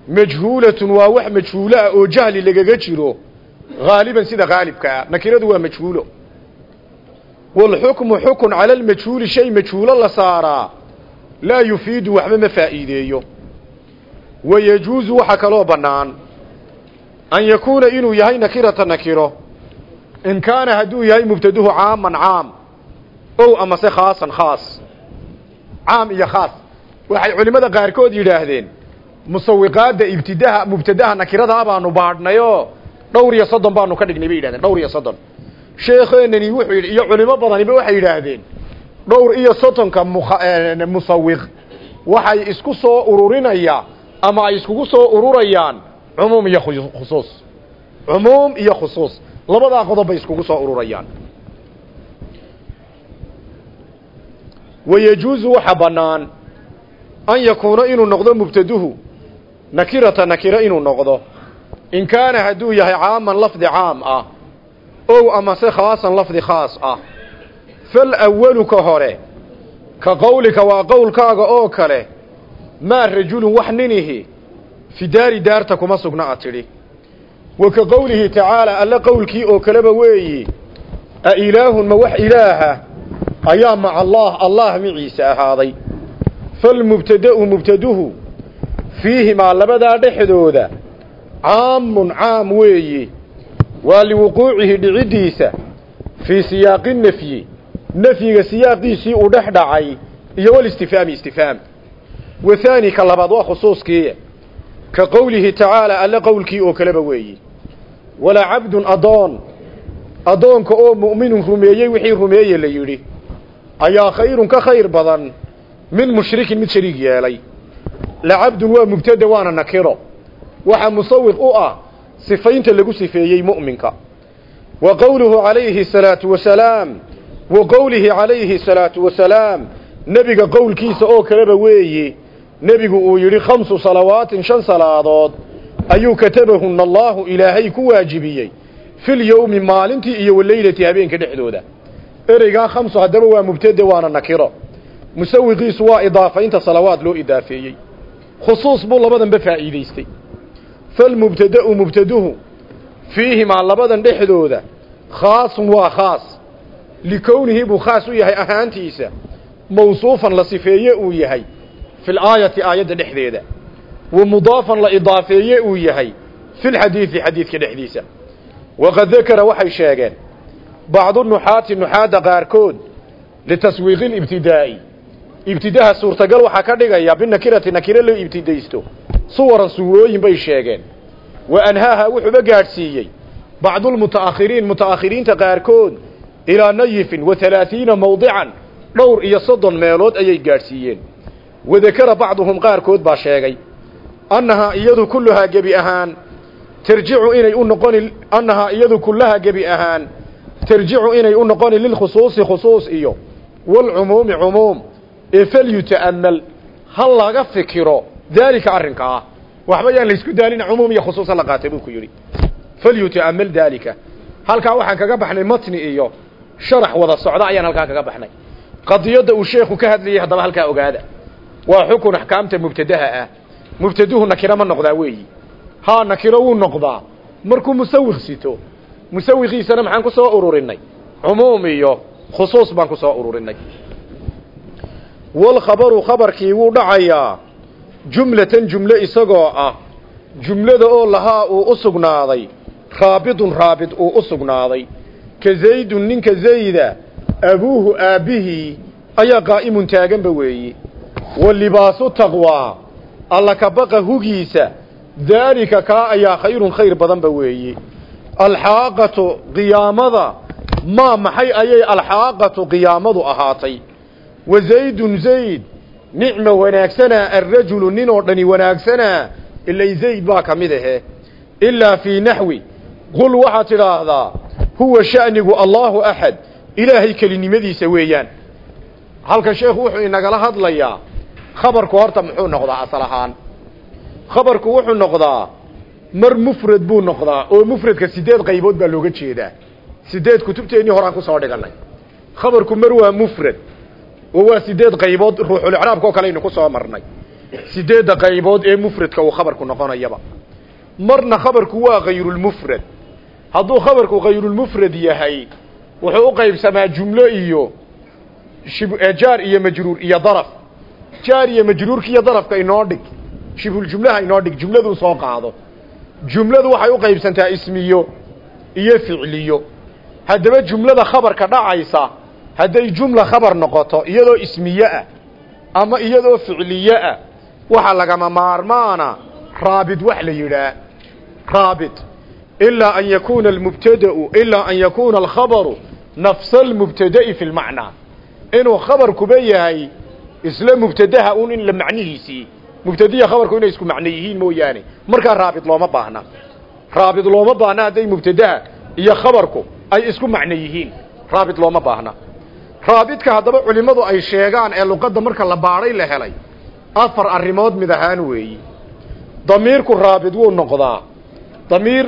majhuulatun waa wax majhuulo ah oo jahli lagaga jiro haaliban sida haalibkaa nakiradu waa majhuulo. Waalxukmu xukun cala almajhuuli shay majhuulo la saaraa. Laa yufiidu waxba ma faa'iideeyo wayajuusu waxaa kaloo bannaan an yakuuna inuu yahay nakirata nakiro. In kaana hadduu yahay mubtaduhu caaman caam ow amase khaasan khaas caam iyo khaas. Waxay culimmada qaarkood yidhaahdeen musawiqaadda ibtidaha mubtadaha nakiradaa baanu baadhnayoo dhowr iyo soddon baanu ka dhignay bay yidhahdeen dhowr iyo soddon. Sheekheenani wuxuu yidhi iyo culimo badaniba waxay yidhaahdeen dhowr iyo soddonka musawiq waxay isku soo ururinaya ama ay iskugu soo ururayaan. Cumuum iyo khusuus. Cumuum iyo khusuus. Labadaa qodob bay iskugu soo ururayaan. Wayejuusu waxa bannaan an yakuuna inuu noqdo mubtaduhu. Nakirata nakiro inuu noqdo. In kaana hadduu yahay caaman lafdi caam ah ow amase khaasan lafdi khaas ah. Fal awalu ka hore ka qowlika waa qowlkaaga oo kale maa rajulun wax ninihi fi daari daarta kuma sugna a tidhi. Wa ka qowlihi tacaala alle qowlkii oo kaleba weeyi a ilaahun ma wax ilaaha? Ayaa maca allaah allah miciisa ahaaday. Falmubtada'u mubtaduhu fiihimaa labadaa dhexdooda caamun caam weeyi waa liwuquucihi dhiciddiisa fii siyaaqi nafyi. Nafyiga siyaaqiisii uu dhex dhacay iyo walistifhaami istifhaam wathaani ka labaad waa khusuuskii ka qowlihi tacaala alle qowlkii oo kaleba weeyi. Walaa cabdun addoon. Addoonka oo mu'minun rumeeyey wixii rumeeye la yidhi. Ayaa khayrun ka khayr badan min mushrikin mid shariig yeelay. Lacabdun waa mubtada waana nakiro. Waxaa musawiq u ah sifaynta lagu sifeeyey mu'minka. Wa qowluhu calayhi salaatu wasalaam wa qowlihi calayhi salaatu wasalaam nebiga qowlkiisa oo kaleba weeye nebigu uu yidhi khamsu salawaatin shan salaadood ayuu katabahunna allaahu ilaahay ku waajibiyey filyowmi maalintii iyo waleylati habeenka dhexdooda. Ereygaa khamsu haddaba waa mubtade waana nakiro. Musawiqiisu waa idaafaynta salawaad loo idaafeeyey. Khusuus buu labadanba faa'iidaystay. Falmubtada'u mubtaduhu fiihimaa labadan dhexdooda khaasun waa khaas. Likownihi buu khaas u yahay ahaantiisa. Mawsuufan la sifeeye uu yahay fi laayati aayadda dhexdeeda. Wa mudaafan la idaafeeye uu yahay filxadiidi xadiidka dhexdiisa. Waqad dakara waxay sheegeen bacdu nuxaati nuxaadda qaarkood litaswiiqi libtidaa'i ibtidaha suurtagal waxaa ka dhigaya binakirati nakiro loo ibtidaysto. Suwaran suurooyin bay sheegeen. Wa anhaaha wuxuuba gaadhsiiyey bacdulmuta'akhiriin muta'akhiriinta qaarkood ilaa nayifin wa halaathiina mawdican dhowr iyo soddon meelood ayay gaadhsiiyeen wadakara bacduhum qaarkood baa sheegay annahaa iyadu kulluhaa gebi ahaan tarjicu inay u noqoni annahaa iyadu kullahaa gebi ahaan tarjicu inay u noqoni lilkhusuusi khusuus iyo walcumuumi cumuum ee falyuta'amal ha laga fikiro daalika arrinka ah. Waxba yaan laysku daalina cumuum iyo khusuusa la qaatay buu ku yidhi. Falyuta'amal daalika. Halkaa waxaan kaga baxnay matni iyo sharax wada socda ayaan halkaa kaga baxnay. Qadiyadda uu sheekhu ka hadlayay haddaba halkaa ogaada waa xukun axkaamta mubtadaha ah. Mubtaduhu nakiro ma noqdaa weeyi. Haa nakiro wuu noqdaa. Markuu musawiq sito musawiqiisana maxaan ku soo ururinay? Cumuum iyo khusuus baan ku soo ururinay. Walkhabaru khabarkii wuu dhacayaa jumlatan jumle isagoo ah. Jumlada oo lahaa uu u sugnaaday raabidun raabid uu u sugnaaday. Ka zaydun ninka zayda abuuhu aabbihii ayaa qaa'imun taaganba weeye wa libaasu taqwaa alla ka baqa hugiisa daalika kaa ayaa khayrun khayr badanba weeye alxaaqatu qiyaamada maa maxay ayay alxaaqatu qiyaamadu ahaatay wa zaydun zayd nicma wanaagsanaa alrajulu nin oo dhani wanaagsanaa ilay zayd baa ka mid ahe ilaa fii naxwi qul waxaad tidhaahdaa huwa sha'nigu allaahu axad ilaahay kelinimadiisa weeyaan halkan sheekhu wuxuu inagala hadlayaa khabarku horta muxuu noqdaa asal ahaan. Khabarku wuxuu noqdaa mar mufrad buu noqdaa oo mufradka sideed qaybood baa looga jeedaa. Sideed kutubteennii horaan ku soo dhiganay khabarku mar waa mufrad oo waa sideed qaybood ruuxulicraabka oo kale aynu ku soo marnay. Sideedda qaybood ee mufradka uu khabarku noqonayaba. Marna khabarku waa kayrulmufrad hadduu khabarku kayrulmufrad yahay wuxuu u qaybsamaa jumlo iyo jaar iyo majruur iyo daraf jaar iyo majruurka iyo darafka inoo dhig. Shibhuljumlaha inoo dhig jumladuu soo qaado. Jumladu waxay u qaybsantaa ismiyo iyo ficliyo. Haddaba jumlada khabarka dhacaysa hadday jumla khabar noqoto iyadoo ismiye ah ama iyadoo ficliye ah waxa lagama maarmaana raabit wax la yidhaa. Raabit ilaa an yakuuna almubtada'u ilaa an yakuuna alkhabaru nafsa almubtada'i fi lmacnaa inuu khabarkuba yahay isla mubtadaha un in la macnihiisii. Mubtadiya khabarku inay isku macno yihiin mooyaane. Markaa raabit looma baahna. Raabit looma baahna hadday mubtadaha iyo khabarku ay isku macno yihiin. Raabit looma baahna. Raabidka haddaba culimmadu ay sheegaan ee luqadda marka la baadhay la helay afar arrimood mid ahaan weeyi. Damiirku raabit wuu noqdaa. Damiir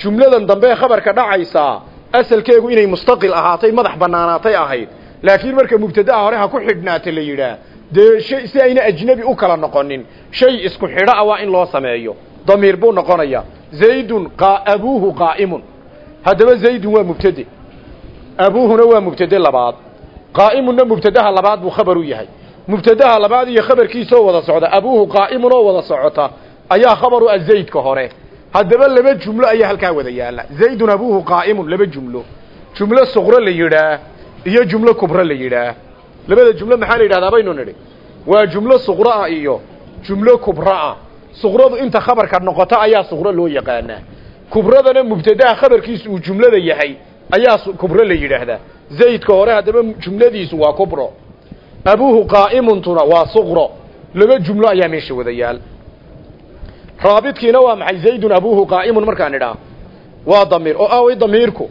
jumladan dambe ee khabarka dhacaysaa asalkeegu inay mustaqil ahaatay madax bannaanaatay ahayd laakiin marka mubtadaha hore ha ku xidhnaata la yidhaah. Dee shay si ayna ajnebi u kala noqonin shay isku xidho ah waa in loo sameeyo. Damiir buu noqonayaa. Zaydun abuuhu qaa'imun. Haddaba zaydun waa mubtade. Abuuhuna waa mubtade labaad. Qaa'imunna mubtadaha labaad buu khabar u yahay. Mubtadaha labaad iyo khabarkiisaoo wada socda abuuhu qaa'imun oo wada socota ayaa khabaru ah zaydka hore. Haddaba laba jumlo ayaa halkaa wada yaalla. Zaydun abuuhu qaa'imun laba jumlo. Jumlo suqro la yidhaah iyo jumlo kubro la yidhaah labada jumlo maxaa la yidhahdaa baynu nidhi? Waa jumlo suqro ah iyo jumlo ah. Suqradu inta khabarka noqota ayaa suqro loo yaqaanaa kubradana mubtadaha khabarkiisu uu jumlada yahay ayaa kubro la yidhaahdaa. Zaydka hore haddaba jumladiisu waa kubro. Abuuhu qaa'imuntuna waa suqro. Laba jumlo ayaa meesha wada yaal raabidkiina waa maxay? Zaydun abuuhu qaa'imun markaan idhaa waa damiir. Oo away damiirku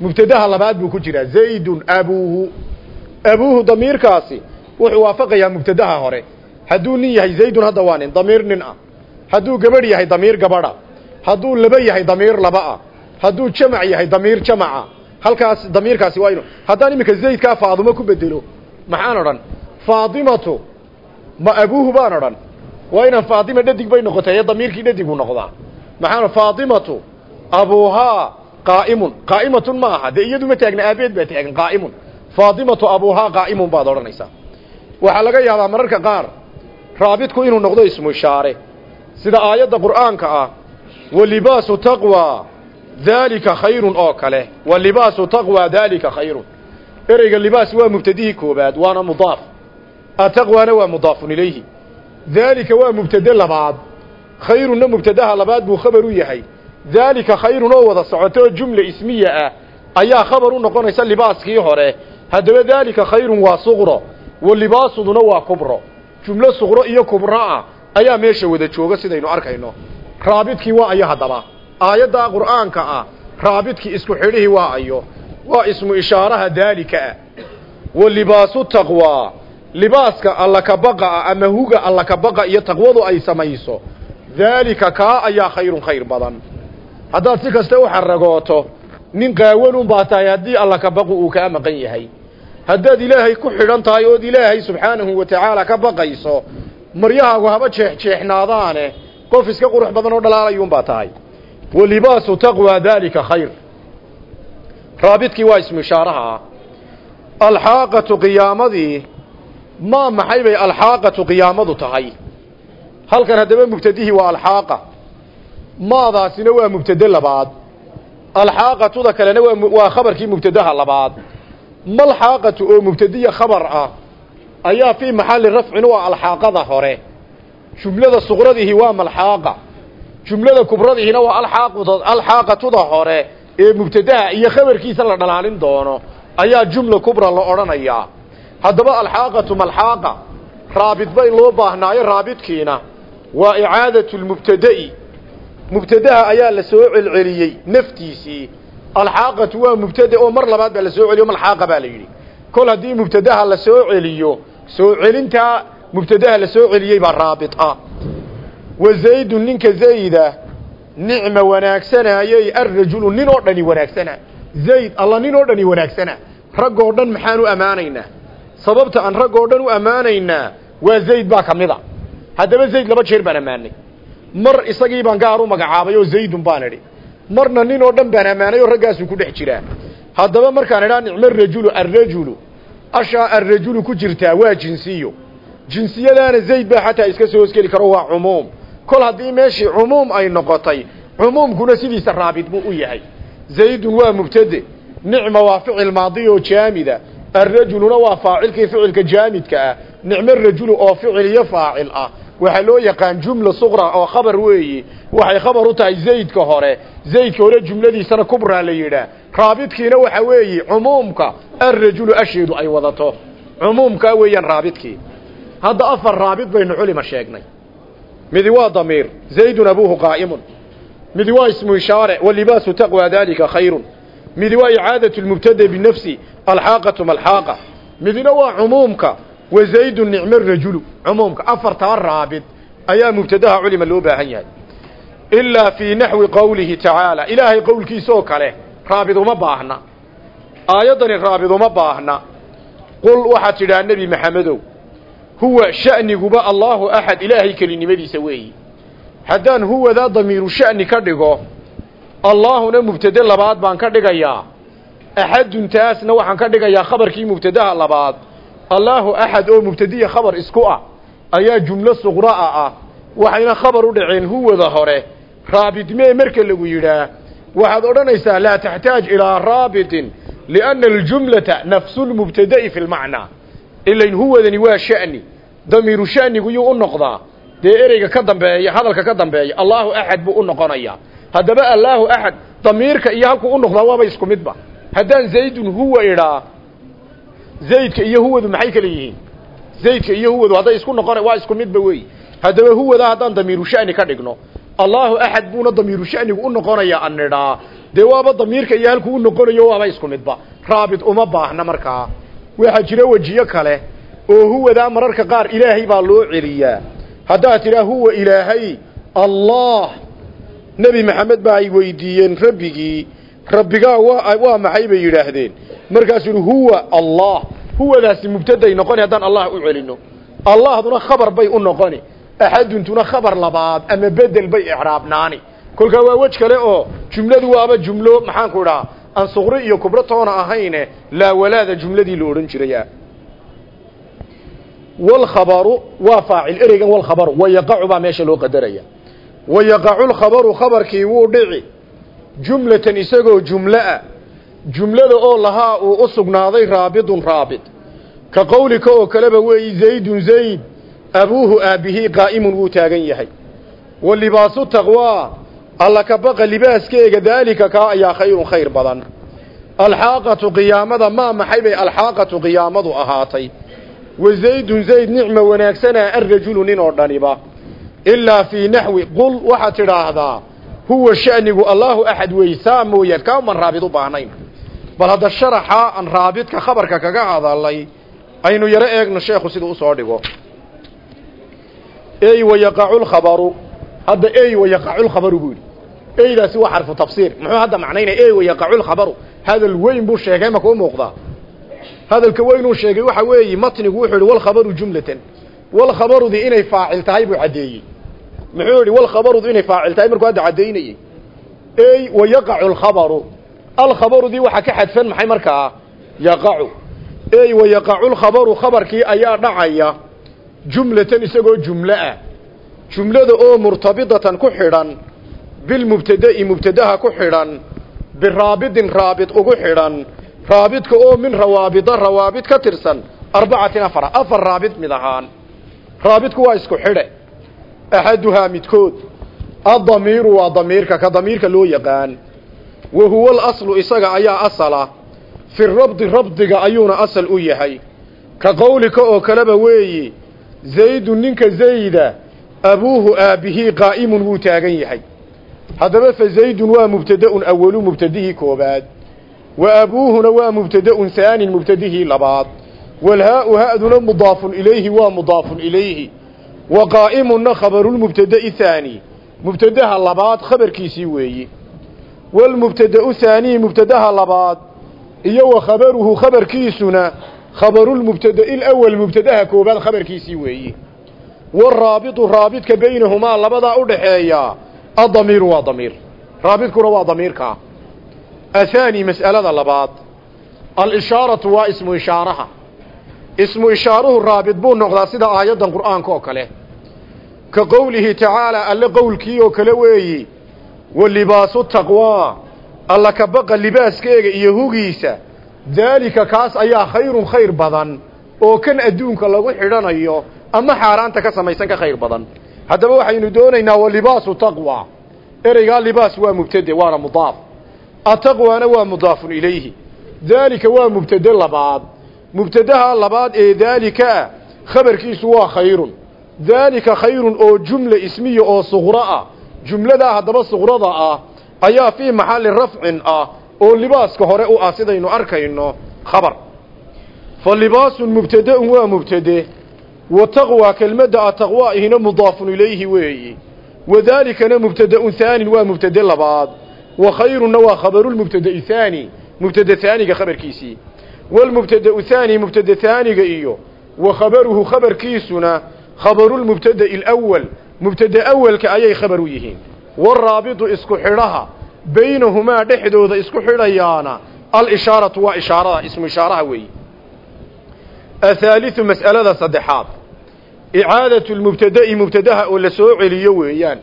mubtadaha labaad buu ku jiraa zaydun abuuhu. Abuuhu damiirkaasi wuxuu waafaqayaa mubtadaha hore. Hadduu nin yahay zaydun hadda waa nin damiir nin ah. Hadduu gabadh yahay damiir gabadha hadduu laba yahay damiir laba ah. Hadduu jamac yahay damiir jamaca halkaas damiirkaasi waa inu haddaan iminka zaydkaa faadimo ku bedelo maxaan odhan? Faadimatu ma abuuhu baan odhan? Waa inaan faadima dhadig bay noqotay ee damiirkii dhadigu noqdaa. Maxaan faadimatu abuuhaa qaa'imun qaa'imatun ma aha dee iyadu ma taagna aabeed baa taagan qaa'imun faadimatu abuuhaa qaa'imun baad odhanaysaa waxaa laga yaabaa mararka qaar raabitku inuu noqdo ismu ishaare sida aayadda qur'aanka ah wa libaasu taqwa daalika khayrun oo kale wa libaasu taqwa daalika khayrun ereyga libaas waa mubtadihii koobaad waana mudaaf ataqwaana waa mudaafun ilayhi daalika waa mubtade labaad khayrunna mubtadaha labaad buu khabar u yahay daalika khayrun oo wada socoto oo jumla ismiya ah ayaa khabar u noqonaysa libaaskii hore. Haddaba daalika khayrun waa suqro wa libaasuduna waa kubro. Jumlo suqro iyo kubro ah ayaa meesha wada jooga sidaynu arkayno. Raabidkii waa ayo haddaba. Aayaddaa qur'aanka ah raabidkii isku xidhihii waa ayo. Waa ismu ishaaraha daalika ah. Wa libaasu taqwaa libaaska alla ka baqa ah ama huga alla ka baqa iyo taqwadu ay samayso. Daalika kaa ayaa khayrun khayr badan haddaad si kasta u xaragooto nin qaawanun baa tahay haddii alla ka baqu uu kaa maqan yahay. Haddaad ilaahay ku xidhan tahay ood ilaahay subxaanahu wa tacaala ka baqayso maryahaagu haba jeexjeexnaadaane qof iska qurux badan oo dhalaalayuunbaa tahay. Wa libaasu taqwa daalika khayr. Raabidkii waa ismu ishaaraha ah alxaaqatu qiyaamadii maa maxay bay alxaaqatu qiyaamadu tahay? Halkan haddaba mubtadihii waa alxaaqa maadaasina waa mubtade labaad. Alxaaqatuda kalena waa waa khabarkii mubtadaha labaad. Malxaaqatu oo mubtadiya khabar ah ayaa fii maxalli rafcin ah alxaaqada hore. Jumlada suqradihi waa malxaaqa. Jumlada kubradihiina waa alxaaqatuda hore ee mubtadaha iyo khabarkiisa la dhalaalin doono ayaa jumla kubra la odhanayaa haddaba alxaaqatu malxaaqa raabit bayn loo baahnaayo raabitkiina waa icaadatu lmubtada'i mubtadaha ayaa la soo celceliyey naftiisii. Alxaaqatu waa mubtade oo mar labaad baa la soo celiyo malxaaqa baa la yidhi. Kol haddii mubtadaha la soo celiyo soo celintaa mubtadaha la soo celiyey baa raabit ah wa zaydun ninka zayda nicma wanaagsanayey arrajulu nin oo dhani wanaagsana. Zayd alla nin oo dhani wanaagsana. Raggoo dhan maxaan u ammaanaynaa sababta aan raggoo dhan u ammaanaynaa waa zayd baa ka mid a haddaba zayd laba jeer baan ammaanay mar isagii baan gaar u magacaabay oo zaydun baan idhi. Marna nin oo dhan baan ammaanay oo raggaasuu ku dhex jiraa haddaba markaan idhaa nicmo rajulu arrajulu. Ashaa arrajulu ku jirtaa waa jinsiyo. Jinsiyadaana zayd baa xataa iska soo hosgeli karo waa cumuum. Kol haddii meeshii cumuum ay noqotay cumuumkuna sidiisa raabit buu u yahay. Zaydun waa mubtade. Nicma waa ficil maadi oo jaamida. Arrajuluna waa faacilkii ficilka jaamidka ah. Nicmo rajulu oo ficil iyo faacil ah waxaa loo yaqaan jumla suqra oo khabar weeyi. Waxay khabar u tahay zaydka hore. Zaydka hore jumladiisana kubraa la yidhaah raabidkiina waxa weeyi cumuumka alrajulu asheedu ay wadato. Cumuumkaa weeyaan raabidkii. Hadda afar raabid baynu culima sheegnay. Midi waa damiir. Zaydun abuuhu qaa'imun. Midi waa ismu ishaare. Walibaasu taqwa dalika khayrun. Midi waa icaadatu lmubtada binafsi alxaaqatu malxaaqa. Midina waa cumuumka wa zaydun nicmo rajulu cumuumka afartaa raabid ayaa mubtadaha culima loo baahan yahay. Ilaa fii naxwi qowlihi tacaala ilaahay qowlkiisa oo kale raabid uma baahna. Aayaddani raabid uma baahna. Qul waxaad tidhaha nebi maxamedow huwa sha'niguba allaahu axad ilaahay kelinimadiisa weeyi. Haddaan huwadaa damiiru sha'ni ka dhigo allaahuna mubtade labaad baan ka dhigayaa. Axaduntaasna waxaan ka dhigayaa khabarkii mubtadaha labaad allaahu axad oo mubtadiya khabar isku ah ayaa jumlo suqra'a ah waxayna khabar u dhaceen huwada hore. Raabidmee marka lagu yidhaah waxaad odhanaysaa laa taxtaaj ilaa raabitin lianna aljumlata nafsu lmubtada'i fi lmacnaa ilayn huwadani waa sha'ni. Damiiru sha'nigu yuu u noqdaa. Dee ereyga ka dambeeya hadalka ka dambeeya allaahu axad buu u noqonayaa haddaba allaahu axad damiirka iyo halkuu u noqdaa waaba isku midba. Haddaan zaydun huwa idhaa zaydka iyo huwadu maxay kala yihiin? Zaydka iyo huwadu hadday isku noqona waa isku midba wey. Haddaba huwadaa haddaan damiiru sha'ni ka dhigno allaahu axad buuna damiiru sha'nigu u noqonaya an nidhaa dee waaba damiirka iyo halkuu u noqonayo waaba isku midba. Raabit uma baahna markaa waxaa jira wejiyo kale oo huwadaa mararka qaar ilaahay baa loo celiyaa. Haddaad tidhaa huwa ilaahay allah. Nebi maxamed ba ay weydiiyeen rabbigii rabbigaa waa maxay bay yidhaahdeen. Markaasuu huwa allah. Huwadaasi mubtaday noqoni haddaan allah u celino allahduna khabar bay u noqoni. Axaduntuna khabar labaad ama bedel bay icraabnaani. Kolkaa waa wej kale oo jumladu waaba jumlo maxaanku idhaa aan suqri iyo kubro toona ahayne laa walaada jumladii la odhan jiraya walkhabaru waa faacil ereygan walkhabaru wayaqacu baa meesha loo qadaraya wayaqacu lkhabaru khabarkii wuu dhici jumlatan isagoo jumloa jumlada oo lahaa uu u sugnaaday raabidun raabid. Ka qowlika oo kaleba weeyi zaydun zayd abuuhu aabbihii qaa'imun wuu taagan yahay. Wa libaasu taqwaa alla ka baqa libaaskeega daalika kaa ayaa khayrun khayr badan. Alxaaqatu qiyaamada maa maxay bay alxaaqatu qiyaamadu ahaatay? Wa zaydun zayd nicma wanaagsanaa alrajulu nin oo dhaniba. Ilaa fii naxwi qul waxaad tidhaahdaa huwa sha'nigu allaahu axad wey saa mooyaan kaaman raabid u baahnayn. Bal hadda sharaxa aan raabidka khabarka kaga hadalay aynu yaro eegno sheekhu siduu u soo dhigo. Ey wayaqacu lkhabaru hadda ey wayaqacu lkhabaru buu yidhi. Eydaasi waa xarfu tafsiir. Muxuu hadda macnaynaya ey wayaqacu lkhabaru hadal weyn buu sheegay ma kuu muuqdaa hadalka weynuu sheegay waxa weeye matnigu wuxuu yidhi walkhabaru jumlatan inay faacil tahay buu caddeeyey muxuu yidhi walkhabarudu inay faacil tahay markuu hadda caddaynayey ey wayaqacu lkhabaru alkhabarudii waxaa ka xadfan maxay markaa yaqacu. Ey wayaqacu lkhabaru khabarkii ayaa dhacaya jumlatan isagoo jumlo ah. Jumlada oo murtabidatan ku xidhan bilmubtada'i mubtadaha ku xidhan biraabidin raabid ugu xidhan raabidka oo min rawaabida rawaabid ka tirsan arbacatin afara afar raabid mid ahaan. Raabidku waa isku xidhe axaduhaa midkood addamiiru waa damiirka ka damiirka loo yaqaan. wa huwa alaslu isaga ayaa asala fi rabdi rabdiga ayuuna asal u yahay ka qowlika oo kaleba weeyi zaydun ninka zayda abuuhu aabbihii qaa'imun wuu taagan yahay haddaba fa zaydun waa mubtada'un awalu mubtadihii koobaad wa abuuhuna waa mubtada'un haanin mubtadihii labaad walhaa'u ha'duna mudaafun ilayhi waa mudaafun ilayhi wa qaa'imunna khabarulmubtada'i haani mubtadaha labaad khabarkiisii weeyi. Walmubtada'u haanii mubtadaha labaad. Iyo wa khabaruhu khabarkiisuna khabarulmubtada'i lawal mubtadaha koobaad khabarkiisii weeyi. Waraabitu raabidka baynahumaa labadaa u dhaxeeya addamiiru waa damiir. Raabidkuna waa damiirkaa athaani mas'alada labaad. Alishaaratu waa ismu ishaaraha ismu ishaaruhu raabid buu noqdaa sida aayaddan qur'aanka oo kale. Ka qowlihi tacaalaa alle qowlkii oo kale weeyi wa libaasu taqwaa alla ka baqa libaaskeega iyo hugiisa. Daalika kaas ayaa khayrun khayr badan oo kan adduunka lagu xidhanayo ama xaaraanta ka samaysan ka khayr badan. Haddaba waxaynu doonaynaa wa libaasu taqwa. Ereygaa libaas waa mubtade waana mudaaf. Ataqwaana waa mudaafun ilayhi. Daalika waa mubtade labaad mubtadaha labaad ee daalika ah khabarkiisu waa khayrun. Daalika khayrun oo jumla ismiya oo suqro ah. Jumladaa haddaba suqrada ah ayaa fii maxalli rafcin ah oo libaaska hore u ah sidaynu arkayno khabar. Fa libaasun mubtadaun waa mubtade wa taqwa kelmadda ataqwa ihina mudaafun ilayhi weeyi. Wadaalikana mubtadaun haanin waa mubtade labaad. Wa khayrunna waa khabarulmubtada'i haani mubtade haaniga khabarkiisii walmubtada'u haani mubtade haaniga iyo wa khabaruhu khabarkiisuna khabarulmubtada'i alawal mubtade awalka ayay khabar u yihiin waraabitu isku xidhaha baynahumaa dhexdooda isku xidhayaana alishaaratu waa ishaarada ismu ishaaraha weeyi athaaliu mas'alada saddexaad icaadatu lmubtada'i mubtadaha oo la soo celiyo weeyaan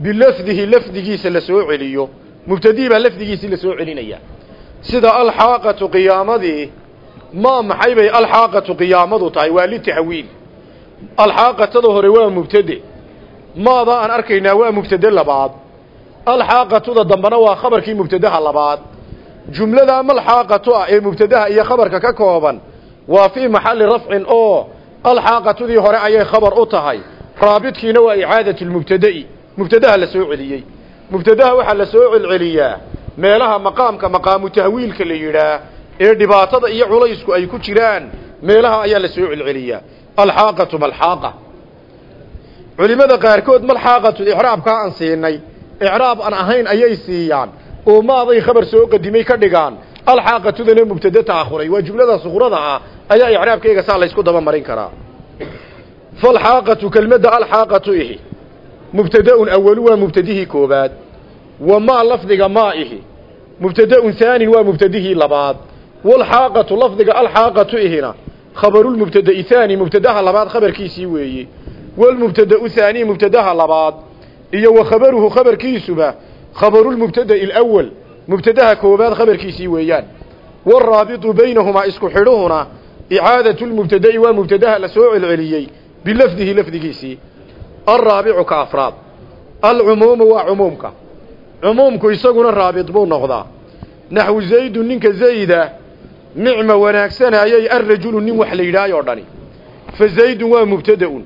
bilafdihi lafdigiisa la soo celiyo mubtadihii baa lafdigiisii la soo sida alxaaqatu qiyaamadii maa maxay bay alxaaqatu qiyaamadu tahay? Waa litaxwiil alxaaqatada hore waa mubtade. Maada aan arkaynaa waa mubtade labaad. Alxaaqatuda dambena waa khabarkii mubtadaha labaad. Jumlada malxaaqatu ah ee mubtadaha iyo khabarka ka kooban waa fii maxalli rafcin oo alxaaqatudii hore ayay khabar u tahay. Raabidkiina waa icaadatu lmubtada'i mubtadaha la soo celiyey. Mubtadaha waxaa la soo celceliyaa meelaha maqaamka maqaamu tahwiilka la yidhaah ee dhibaatada iyo culaysku ay ku jiraan meelaha ayaa la soo celceliyaa alxaaqatu malxaaqa. Culimada qaarkood malxaaqatu icraabkaa aan siinay icraab aan ahayn ayay siiyaan. Oo maaday khabar soo qadimay ka dhigaan. Alxaaqatudana mubtade taakhuray waa jumlada suqrada ah ayaa icraabkayga saa laysku daba marin karaa. Falxaaqatu kelmadda alxaaqatu ihi. Mubtadaun awalu waa mubtadihii koobaad. Wa maa lafdiga maa ihi mubtadaun haanin waa mubtadihii labaad. Walxaaqatu lafdiga alxaaqatu ihina. Khabarulmubtada'i haani mubtadaha labaad khabarkiisii weeye walmubtada'u haani mubtadaha labaad. Iyo wa khabaruhu khabarkiisuba khabarulmubtada'i alawal mubtadaha koobaad khabarkiisii weeyaan. Waaraabitu baynahumaa isku xidhuhuna icaadatu lmubtada'i waa mubtadaha la soo celceliyey bilafdihi lafdigiisii. Alraabicu ka afraad. Alcumuumu waa cumuumka cumuumku isaguna raabit buu noqdaa. Naxwu zaydun ninka zayda nicma wanaagsanayay alrajulu nin wax la yidhaayoo dhani. Fa zaydun waa mubtada'un.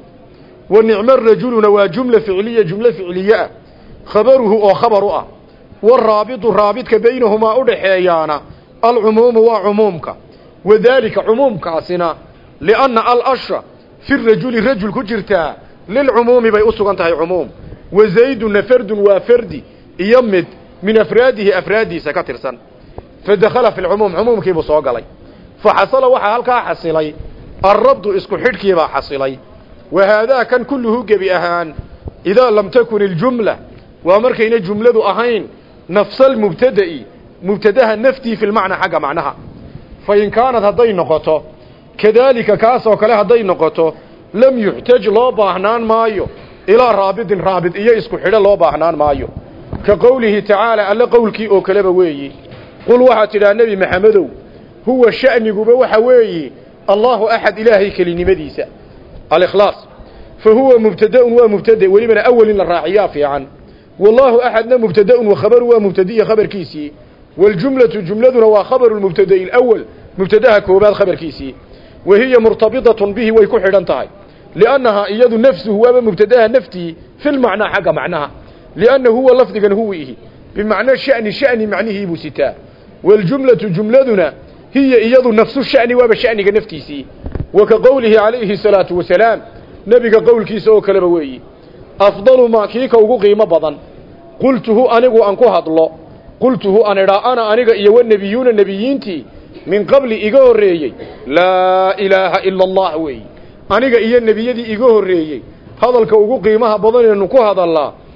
Wa nicmo rajuluna waa jumla ficliya jumlo ficliye ah. Khabaruhu oo khabar u ah waaraabitu raabidka baynahumaa u dhaxeeyaana alcumuumu waa cumuumka wadaalika cumuumkaasina lianna alasha fi rajuli rajul ku jirtaa lilcumuumi bay u sugan tahay cumuum wa zayduna fardun waa fardi iyo mid min afraadihi afraaddiisa ka tirsan. Fa dakhala fi lcumuum cumuumkiibuu soo galay. Fa xasala waxaa halkaa xasilay. Alrabdu isku xidhkiibaa xasilay. Wa haadaa kan kulluhu gebi ahaan idaa lam takun iljumla waa markayna jumladu ahayn nafsalmubtada'i mubtadaha naftii fi lmacnaa xagga macnaha. Fa in kaanad hadday noqoto kadaalika kaasoo kale hadday noqoto lam yuxtaj loo baahnaan maayo. Ilaa raabidin raabid iyo isku xidho loo baahnaan maayo ka qowlihi tacaala alle qowlkii oo kaleba weeyi. Qul waxaad tidhaha nebi maxamedow huwa sha'niguba waxa weeyi allaahu axad ilaahay kelinimadiisa. Alikhlaas. Fa huwa mubtada'un waa mubtade welibana awel in la raaciyaa fiican. Wallaahu axadna mubtada'un wa khabaru waa mubtadiya khabarkiisii waljumlatu jumladuna waa khabaru lmubtada'i alawal mubtadaha koobaad khabarkiisii wa hiya murtabidatun bihi way ku xidhan tahay. Liannahaa iyadu nafsuhu waaba mubtadaha naftii fi lmacnaa xagga macnaha lianna huwa lafdigan huwiihi bimacnaa sha'ni sha'ni macnihiibuu sitaa waljumlatu jumladuna hiya iyadu nafsu sha'ni waaba sha'niga naftiisii wa ka qowlihi calayhi salaatu wasalaam nebiga qowlkiisa oo kaleba weeyi afdalu maa kiika ugu qiimo badan qultuhu anigu aan ku hadlo qultuhu an idhaa ana aniga iyo wanebiyuuna nebiyiintii min qabli iga horreeyey laa ilaaha ila allah weeyi aniga iyo nebiyadii iga horreeyey hadalka ugu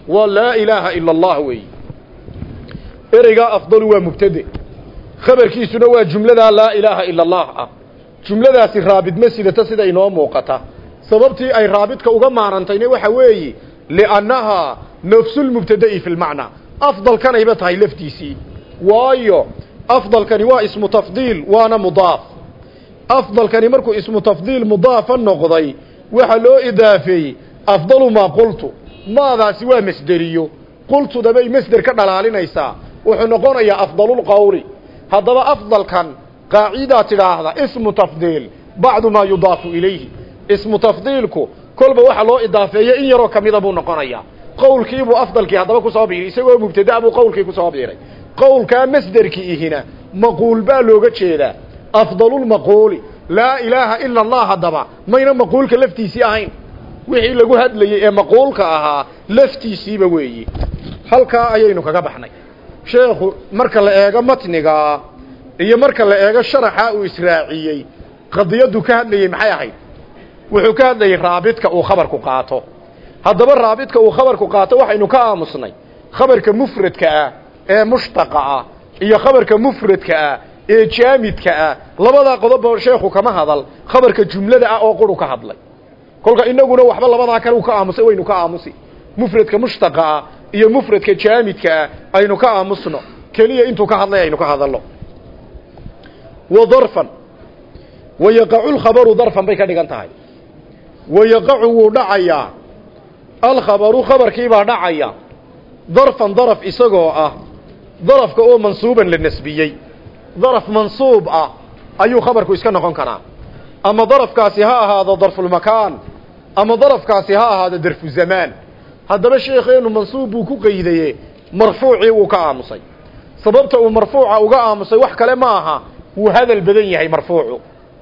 waa laa ilaaha ila allah weeyi ereygaa afdalu waa mubtade khabarkiisuna waa jumladaa laa ilaaha ila allah ah. Jumladaasi raabid ma sidata sida inoo muuqata. Sababtii ay raabidka uga maarantayna waxa weeye liannahaa nafsulmubtada'i fi lmacnaa afdalkanayba tahay laftiisii waayo afdalkani waa ismu tafdiil waana mudaaf. Afdalkani markuu ismu tafdiil mudaafa noqday waxaa loo idaafeeyey afdalu maa qultu maadaasi waa masderiyo. Qultudabay masder ka dhalaalinaysaa wuxuu noqonayaa afdalulqowli haddaba afdalkan qaacidaa tidhaahda ismu tafdiil bacdu maa yudaafu ilayhi. Ismu tafdiilku kolba waxa loo idaafeeyo in yaroo kamida buu noqonayaa. Qowlkiibuu afdalkii haddaba ku soo biiray. Isagoo mubtada buu qowlkii ku soo biiray. Qowlkaa masderki ihina maquul baa looga jeedaa. Afdalulmaquuli laa ilaaha ila allah haddaba mayna maquulka laftiisii ahayn wixii lagu hadlayey ee maquulka ahaa laftiisiiba weeyi. Halkaa ayaynu kaga baxnay. Sheekhu marka la eego matnigaa iyo marka la eego sharaxa uu israaciyey qadiyaddu ka hadlayey maxay ahayd? Wuxuu ka hadlayey raabidka uu khabarku qaato. Haddaba raabidka uu khabarku qaato waxaynu ka aamusnay khabarka mufradka ah ee mushtaqa ah iyo khabarka mufradka ah ee jaamidka ah. Labadaa qodoba sheekhu kama hadal. Khabarka jumlada ah oo quru ka hadlay kolka inaguna waxba labadaa kale u ka aamusay waynu ka aamusi. Mufradka mushtaqa ah iyo mufradka jaamidka ah aynu ka aamusno. Keliya intuu ka hadlay aynu ka hadalno. Wa darfan. Wa yaqacu lkhabaru darfan bay ka dhigan tahay. Wa yaqacu wuu dhacayaa alkhabaru khabarkiibaa dhacaya. Darfan daraf isagoo ah. Darafka oo mansuuban la nasbiyey. Daraf mansuub ah ayuu khabarku iska noqon karaa. Ama darafkaasi ha ahaado darfulmakaan ama darafkaasi ha ahaado darfu zamaan haddaba sheekheenu mansuub buu ku qaydaye marfuucii wuu ka aamusay. Sababta uu marfuuca uga aamusay wax kale ma aha wuu hadal badan yahay marfuucu.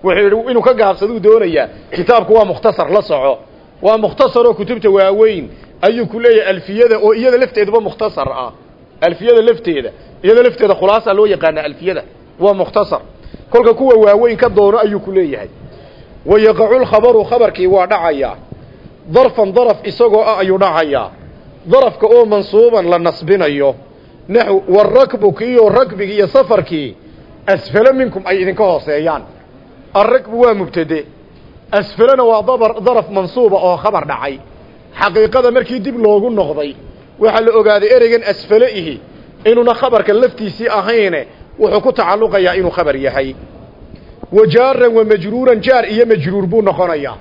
Wuxuu yidhi inuu ka gaabsaduu doonayaa kitaabku waa mukhtasar la soco. Waa mukhtasaroo kutubta waaweyn. Ayuu ku leeyahay alfiyada oo iyada lafteeduba mukhtasar ah. Alfiyada lafteeda iyada lafteeda khulaasa loo yaqaana alfiyada waa mukhtasar. Kolka kuwa waaweyn ka doono ayuu ku leeyahay wa yaqacu lkhabaru khabarkii waa dhacayaa darfan daraf isagoo ah ayuu dhacayaa darafka oo mansuuban la nasbinayo naxw warakbu kiiyo rakbigii iyo safarkii asfalo minkum ay idinka hooseeyaan alrakbu waa mubtade asfalona waa dabar daraf mansuuba oo khabar dhacay xaqiiqada markii dib loogu noqday waxaa la ogaaday ereygan asfale ihi inuuna khabarka laftiisii ahayne wuxuu ku tacalluqayaa inuu khabar yahay wa jaaran wa majruuran jaar iyo majruur buu noqonayaa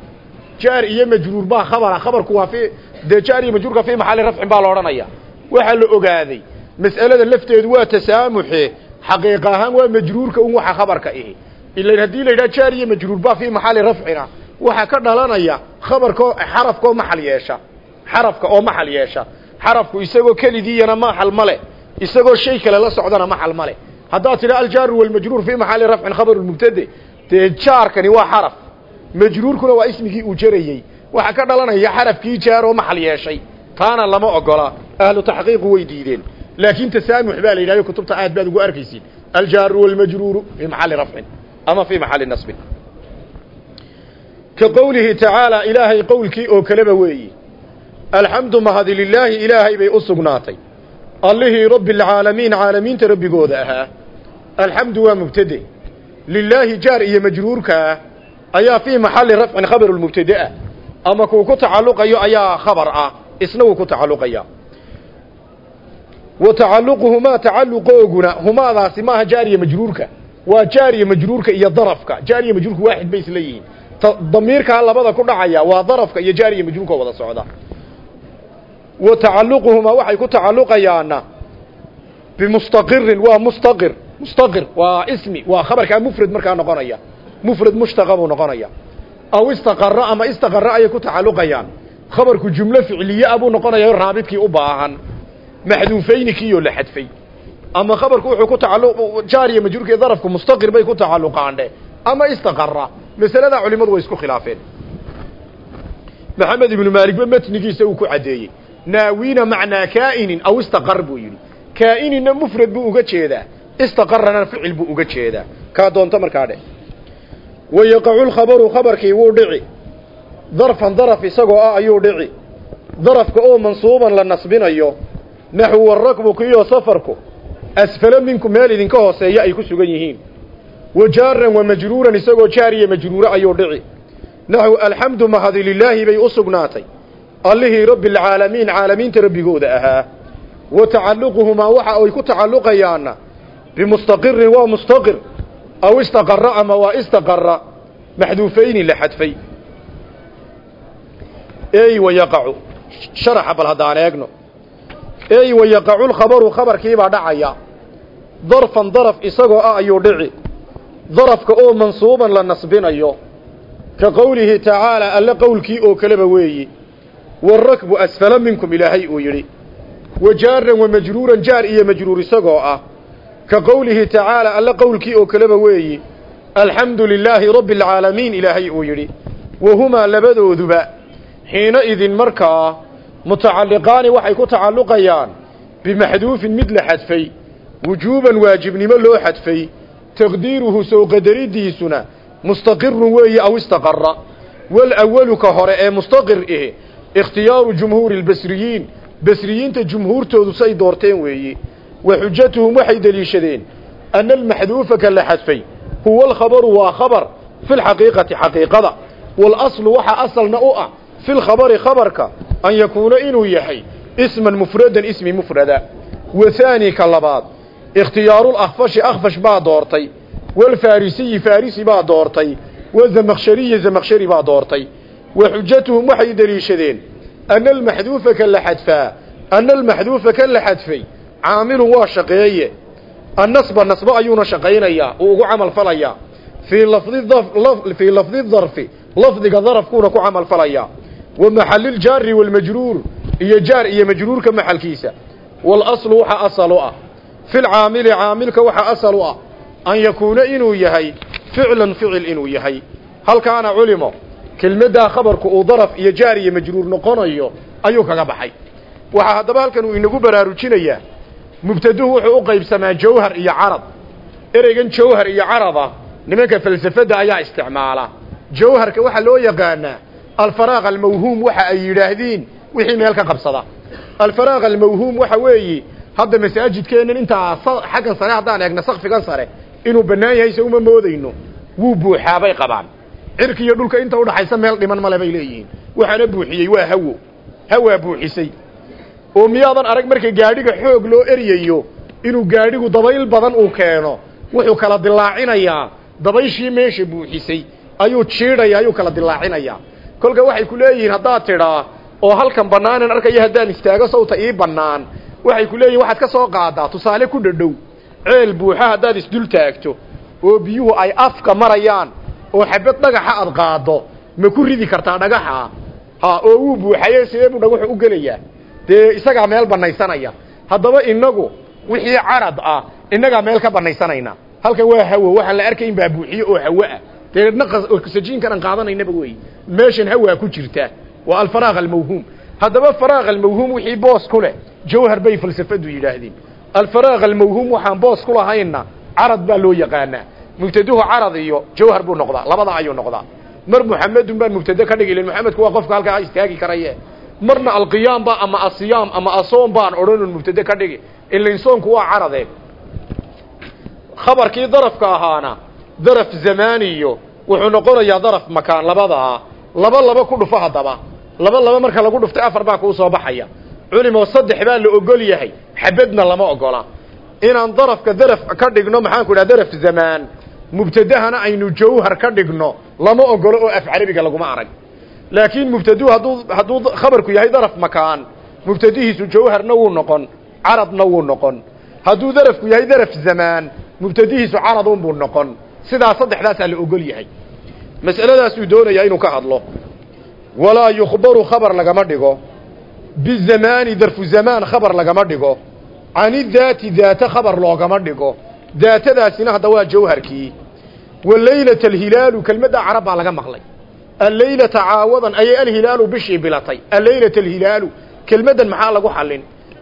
jaar iyo majruur baa khabara khabarku waa fi dee jaar iyo majruurka fii maxalli rafcin baa la odhanaya waxaa la ogaaday mas'alada lafteedu waa tasaamuxe xaqiiq ahaan waa majruurka un waxa khabarka ihi ilan haddii la yidhaha jaar iyo majruur baa fii maxalli rafcina waxaa ka dhalanaya khabarkoo xarafkaoo maxal yeesha xarafka oo maxal yeesha xarafku isagoo keligiiyana maxal male isagoo shay kale la socdana maxal male haddaad tidha aljaaru walmajruur fii maxalli rafcin khabaru mubtade dee jaarkani waa xaraf. Majruurkuna waa ismigii uu jarayey waxaa ka dhalanaya xarafkii jaar oo maxal yeeshay. Taana lama ogola. Ahlu taxqiiqu way diideen. Laakiin tasaamux baa la yidhahdo kutubta aad baad ugu arkaysid. Aljaaru walmajruuru fii maxalli rafcin ama fii maxalli nasbin ka qowlihi tacaalaa ilaahay qowlkii oo kaleba weeyi alxamdu mahadi lilaahi ilaahay bay u sugnaatay. Allihii rabbi alcaalamiin caalamiinta rabbigooda ahaa alxamdu waa mubtade lilaahi jaar iyo majruurkaa ayaa fii maxalli rafcin khabarulmubtadeah ama kuu ku tacalluqayo ayaa khabar ah. Isna wuu ku tacalluqayaa wa tacalluquhumaa tacalluqooguna humaadaasi maaha jaar iyo majruurka. Waa jaar iyo majruurka iyo darafka. Jaar iyo majruurka waaxid bay isla yihiin. Damiirkaa labada ku dhacaya waa darafka iyo jaar iyo majruurka wada socda. Wa tacalluquhumaa waxay ku tacalluqayaana bimustaqirin waa mustaqir mustaqir waa ismi waa khabarkaa mufrad markaa noqonaya mufrad mushtaqa buu noqonaya aw istaqara ama istaqara ayay ku tacalluqayaan khabarku jumlo ficliye ah buu noqonaya raabidkii u baahan maxduufayni kiiyoo la xadfay ama khabarku wuxuu ku tacalluq jaariya majruurka iyo darafku mustaqir bay ku tacalluqaandhe ama istaqara masaladaa culimadu way isku khilaafeen maxamed ibnu maaligba matnigiisa uu ku caddeeyey naawiina macnaa kaa'inin buu yidhi kaa'ininna mufrad buu uga jeedaa istaqarana ficil buu uga jeedaa kaa doonto markaa dheh wa yaqacu lkhabaru khabarkii wuu dhici darfan daraf isagoo ah ayuu dhici darafka oo mansuuban la nasbinayo naxwu warakbu kiyo safarku asfalo minku meel idinka hooseeya ay ku sugan yihiin wa jaaran wa majruuran isagoo jaariya majruuro ayuu dhici naxwu alxamdu mahadi lilaahi bay u sugnaatay allihii rabbi alcaalamiin caalamiinta rabbigooda ahaa wa tacalluquhumaa waxa ay ku tacalluqayaana bimustaqirin waa mustaqir aw istaqara ama waa istaqara maxduufayni la xadfay ey wayaqacu sharaxa bal haddaan eegno ey wayaqacu lkhabaru khabarkiibaa dhacaya darfan daraf isagoo ah ayuu dhici darafka oo mansuuban la nasbinayo ka qowlihi tacaala alle qowlkii oo kaleba weeyi warakbu asfala minkum ilaahay uu yidhi wa jaaran wa jaar iyo majruur isagoo ah ka qowlihi tacaala alle qowlkii oo kaleba weeyi alxamdu lilaahi rabbi alcaalamiin ilaahay uu yidhi. Wahumaa labadooduba xiina idin markaa mutacalliqaani waxay ku tacalluqayaan bimaxduufin mid la xadfay wujuuban waajibnimo loo xadfay taqdiiruhu soo qadaridiisuna mustaqirun weeye aw istaqara walawalu ka hore ee mustaqir ihi ikhtiyaaru jumhuuri lbasriyiin basriyiinta jumhuurtoodu say doorteen weeye wa xujatuhum waxay deliishadeen ana almaxduufa ka la xadfay huwa alkhabaru waa khabar fi lxaqiiqati xaqiiqada waalaslu waxaa asalna u ah fi lkhabari khabarka an yakuuna inuu yahay isman mufradan ismi mufrada wa haani ka labaad ikhtiyaaruulakfashi akfash baa doortay walfarisiyi farisi baa doortay wazamakhshariyi zamakhshari baa doortay wa xujatuhum waxay caamilun waa shaqeeye. Annasba nasbo ayuuna shaqaynayaa uu ugu camal falayaa. Fii lafdi darfi lafdiga darafkuuna ku camal falayaa. Wa maxaliljaari waalmajruur iyo jaar iyo majruurka maxalkiisa. Waalaslu waxaa asal u ah. Filcaamili caamilka waxaa asal u ah. An yakuuna inuu yahay ficlan ficil inuu yahay. Halkaana culimo kelmaddaa khabarku uu daraf iyo jaar iyo majruur noqonayo ayuu kaga baxay. Waxaa haddaba halkan uu inagu baraarujinayaa mubtaduhu wuxuu u qaybsamaa jawhar iyo carad ereygan jawhar iyo carada nimanka falsafadda ayaa isticmaala. Jawharka waxaa loo yaqaanaa alfaraaq almawhuum waxa ay yidhaahdiin wixii meel ka qabsada. Alfaraaq almawhuum waxa weeye hadda masaajidkeennan intaa xaggan sare haddaan eegna sakfigan sare inuu bannaan yahay se uma moodayno wuu buuxaa bay qabaan. Cirki iyo dhulka inta udhaxaysa meel dhiman male bay leeyihiin. Waxaana buuxiyey waa hawo. Hawaa buuxisay oo miyaadan arag marka gaadhiga xoog loo eryayo inuu gaadhigu dabayl badan uu keeno wuxuu kala dilaacinayaa. Dabayshii meesha buuxisay ayuu jiidhaya ayuu kala dilaacinayaa. Kolka waxay ku leeyihiin haddaad tidhaa oo halkan bannaanan arkayo haddaan istaago sawta ii bannaan waxay ku leeyihiin waxaad ka soo qaadaa tusaale ku dhadhow. Ceel buuxa haddaad isdul taagto oo biyuhu ay afka marayaan oo xabad dhagaxa aad qaaddo ma ku ridi kartaa dhagaxa? Ha oo wuu buuxaye sidee buu dhagaxu u gelayaa dee isagaa meel bannaysanaya haddaba inagu wixii carad ah innagaa meel ka bannaysanayna halkan waa hawo waxaan la arkayn baa buuxiye oo hawo ah. Dee oksijiinkan aan qaadanaynaba wey meeshan hawaa ku jirta. Waa alfaraaq almawhuum. Haddaba faraaq almawhuum wixii boos ku leh jawhar bay falsafadu yidhaahdeen. Alfaraaq almawhuum waxaan boos ku lahayna carad baa loo yaqaanaa. Mubtaduhu carad iyo jawhar buu noqdaa labada ayuu noqdaa. Mar muxamedun baan mubtade ka dhigi len muxamedku waa qofka halkaa istaagi karaye marna alqiyaamba ama asiyaam ama asoom baan odhanun mubtade ka dhigi. Ilinsoonku waa carade. Khabarkii darafka ahaana daraf zamaniyo wuxuu noqonayaa daraf makaan labadaa laba laba ku dhufo haddaba. Laba laba marka lagu dhuftay afar baa kuu soo baxaya. Culimo saddex baa la ogol yahay. Xabadna lama ogola. Inaan darafka daraf ka dhigno maxaanku idhaha daraf zamaan. Mubtadahana aynu jawhar ka dhigno lama ogolo oo af carabiga laguma arag laakiin mubtadu hadduu hadduu khabarku yahay daraf makaan mubtadihiisu jawharna wuu noqon caradna wuu noqon. Hadduu darafku yahay daraf zamaan mubtadihiisu caradun buu noqon. Sidaa saddexdaasaa la ogol yahay. Mas'aladaasuu doonayaa inuu ka hadlo. Walaa yukhbaru khabar lagama dhigo. Bizamaani darfu zamaan khabar lagama dhigo. Canidaati daata khabar loogama dhigo. Daatadaasina hadda waa jawharkii. Walaylata alhilaalu kelmadda carab baa laga maqlay alleylata caawadan ayay alhilaalu bishii bilatay. Alleylata alhilaalu kelmaddan maxaa lagu xallin?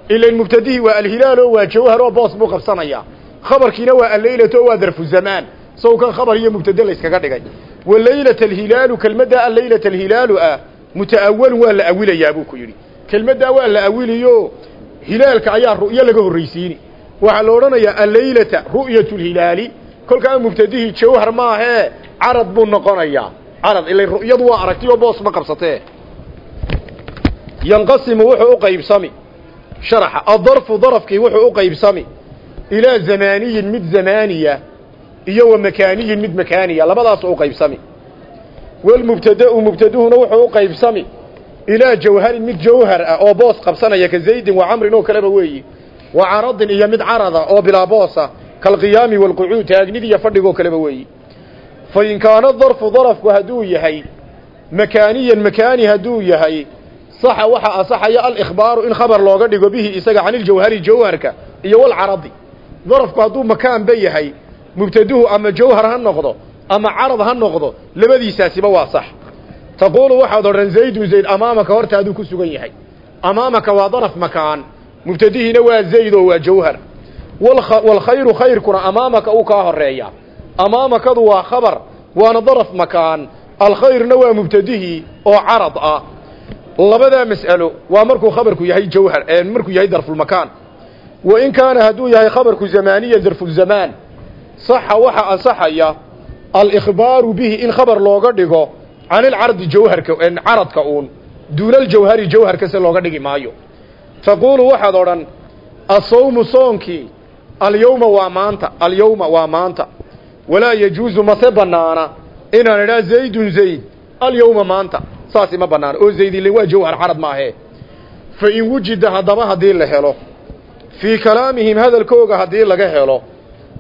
Ilayn mubtadihii waa alhilaalo waa jawhar oo boos buu qabsanayaa khabarkiina waa alleylato waa darfu zamaan. Sow kan khabar iyo mubtade layskaga dhigay. Walaylata alhilaalu kelmaddaa alleylata alhilaalu ah muta'awalun waa la awilayaa buu ku yidhi. Kelmaddaa waa la awiliyo hilaalka ayaa ru'yo laga horraysiini. Waxaa la odhanayaa alleylata ru'yatu lhilaali kolkaa mubtadihii jawhar maahee carad buu noqonayaa carad ila ru'yadu waa aragti oo boos ma qabsatee? Yanqasimu wuxuu u qaybsami. Sharaxa adarfu darafkii wuxuu u qaybsami. Ilaa zamaaniyin mid zamaaniya iyo wa makaaniyin mid makaaniya. Labadaasuu u qaybsami. Walmubtada'u mubtaduhuna wuxuu u qaybsami. Ilaa jawharin mid jawhar ah oo boos qabsanaya ka zaydin wa camrin oo kaleba weeyi. Wa caradin iyo mid carada oo bilaa boosa kalqiyaami waalqucuud taagnidiiyo fadhigoo kaleba weeyi fa in kaana darfu darafku hadduu yahay makaaniyan makaani hadduu yahay saxa waxaa asaxaya alikhbaaru in khabar looga dhigo bihi isaga caniljawhari jawharka iyo walcaradi darafku hadduu makaanba yahay mubtaduhu ama jawhar ha noqdo ama carad ha noqdo labadiisaasiba waa sax. Taquulu waxaad odhan zaydun zayd amaamaka hortaaduu ku sugan yahay. Amaamaka waa daraf makaan mubtadihiina waa zayd oo waa jawhar. Walkhayru khayrkuna amaamaka uu kaa horreeya amaamakadu waa khabar waana daraf makaan. Alkhayrna waa mubtadihii oo carad ah. Labadaa mas'alo waa markuu khabarku yahay jawhar markuu yahay darfulmakaan wa in kaana hadduu yahay khabarku zamaaniya darfulzamaan saxa waxa ansaxaya alikhbaaru bihi in khabar looga dhigo can ilcardi jawharka caradka uun duuna aljawhari jawharka se looga dhigi maayo. Taquulu waxaad odhan asawmu soonkii alyawma waa maanta alyawma waa maanta walaa yajuusu mase banaana inaan idhaa zaydun zayd alyawma maanta. Saasi ma banaana. Oo zaydile waa jawhar carad maahe fa in wujida haddaba haddii la helo fii kalaamihim hadalkooga haddii laga helo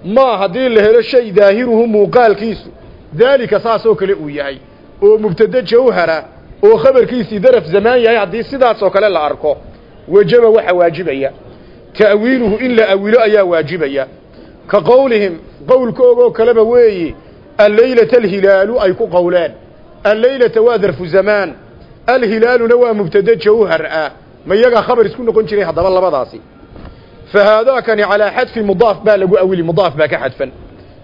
maa haddii la helo shay daahiruhu muuqaalkiisu. Daalika saasoo kale uu yahay. Oo mubtade jawhara oo khabarkiisii daraf zamaan yahay haddii sidaasoo kale la arko wajaba waxa waajibaya. Ta'wiiluhu in la awilo ayaa waajibaya. Ka qowlihim qowlkoogoo kaleba weeyi alleylata alhilaalu ay ku qowleen alleylata waa darfu zamaan. Alhilaaluna waa mubtade jawhar ah. Ma yagaa khabar isku noqon jiray haddaba labadaasi. Fa haadaakani calaa xadfi mudaaf baa lagu awili mudaaf baa ka xadfan.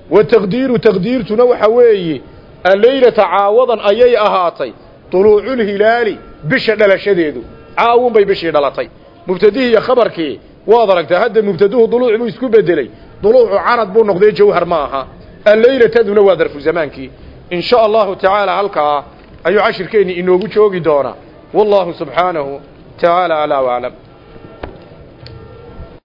Wa taqdiiru taqdiirtuna waxa weeye alleylata caawadan ayay ahaatay duluuculhilaali bisha dhalashadeedu. Caawun bay bishii dhalatay. Mubtadihii iyo khabarkii waad aragtaa hadda mubtaduhu duluuc buu isku bedeley duluucu carad buu noqday jawhar ma aha. Alleylataduna waa darfu zamaankii. In sha allahu tacaala halkaa ayuu cashirkeenni inoogu joogi doonaa. Wallahu subxaanahu tacaala alaa waclam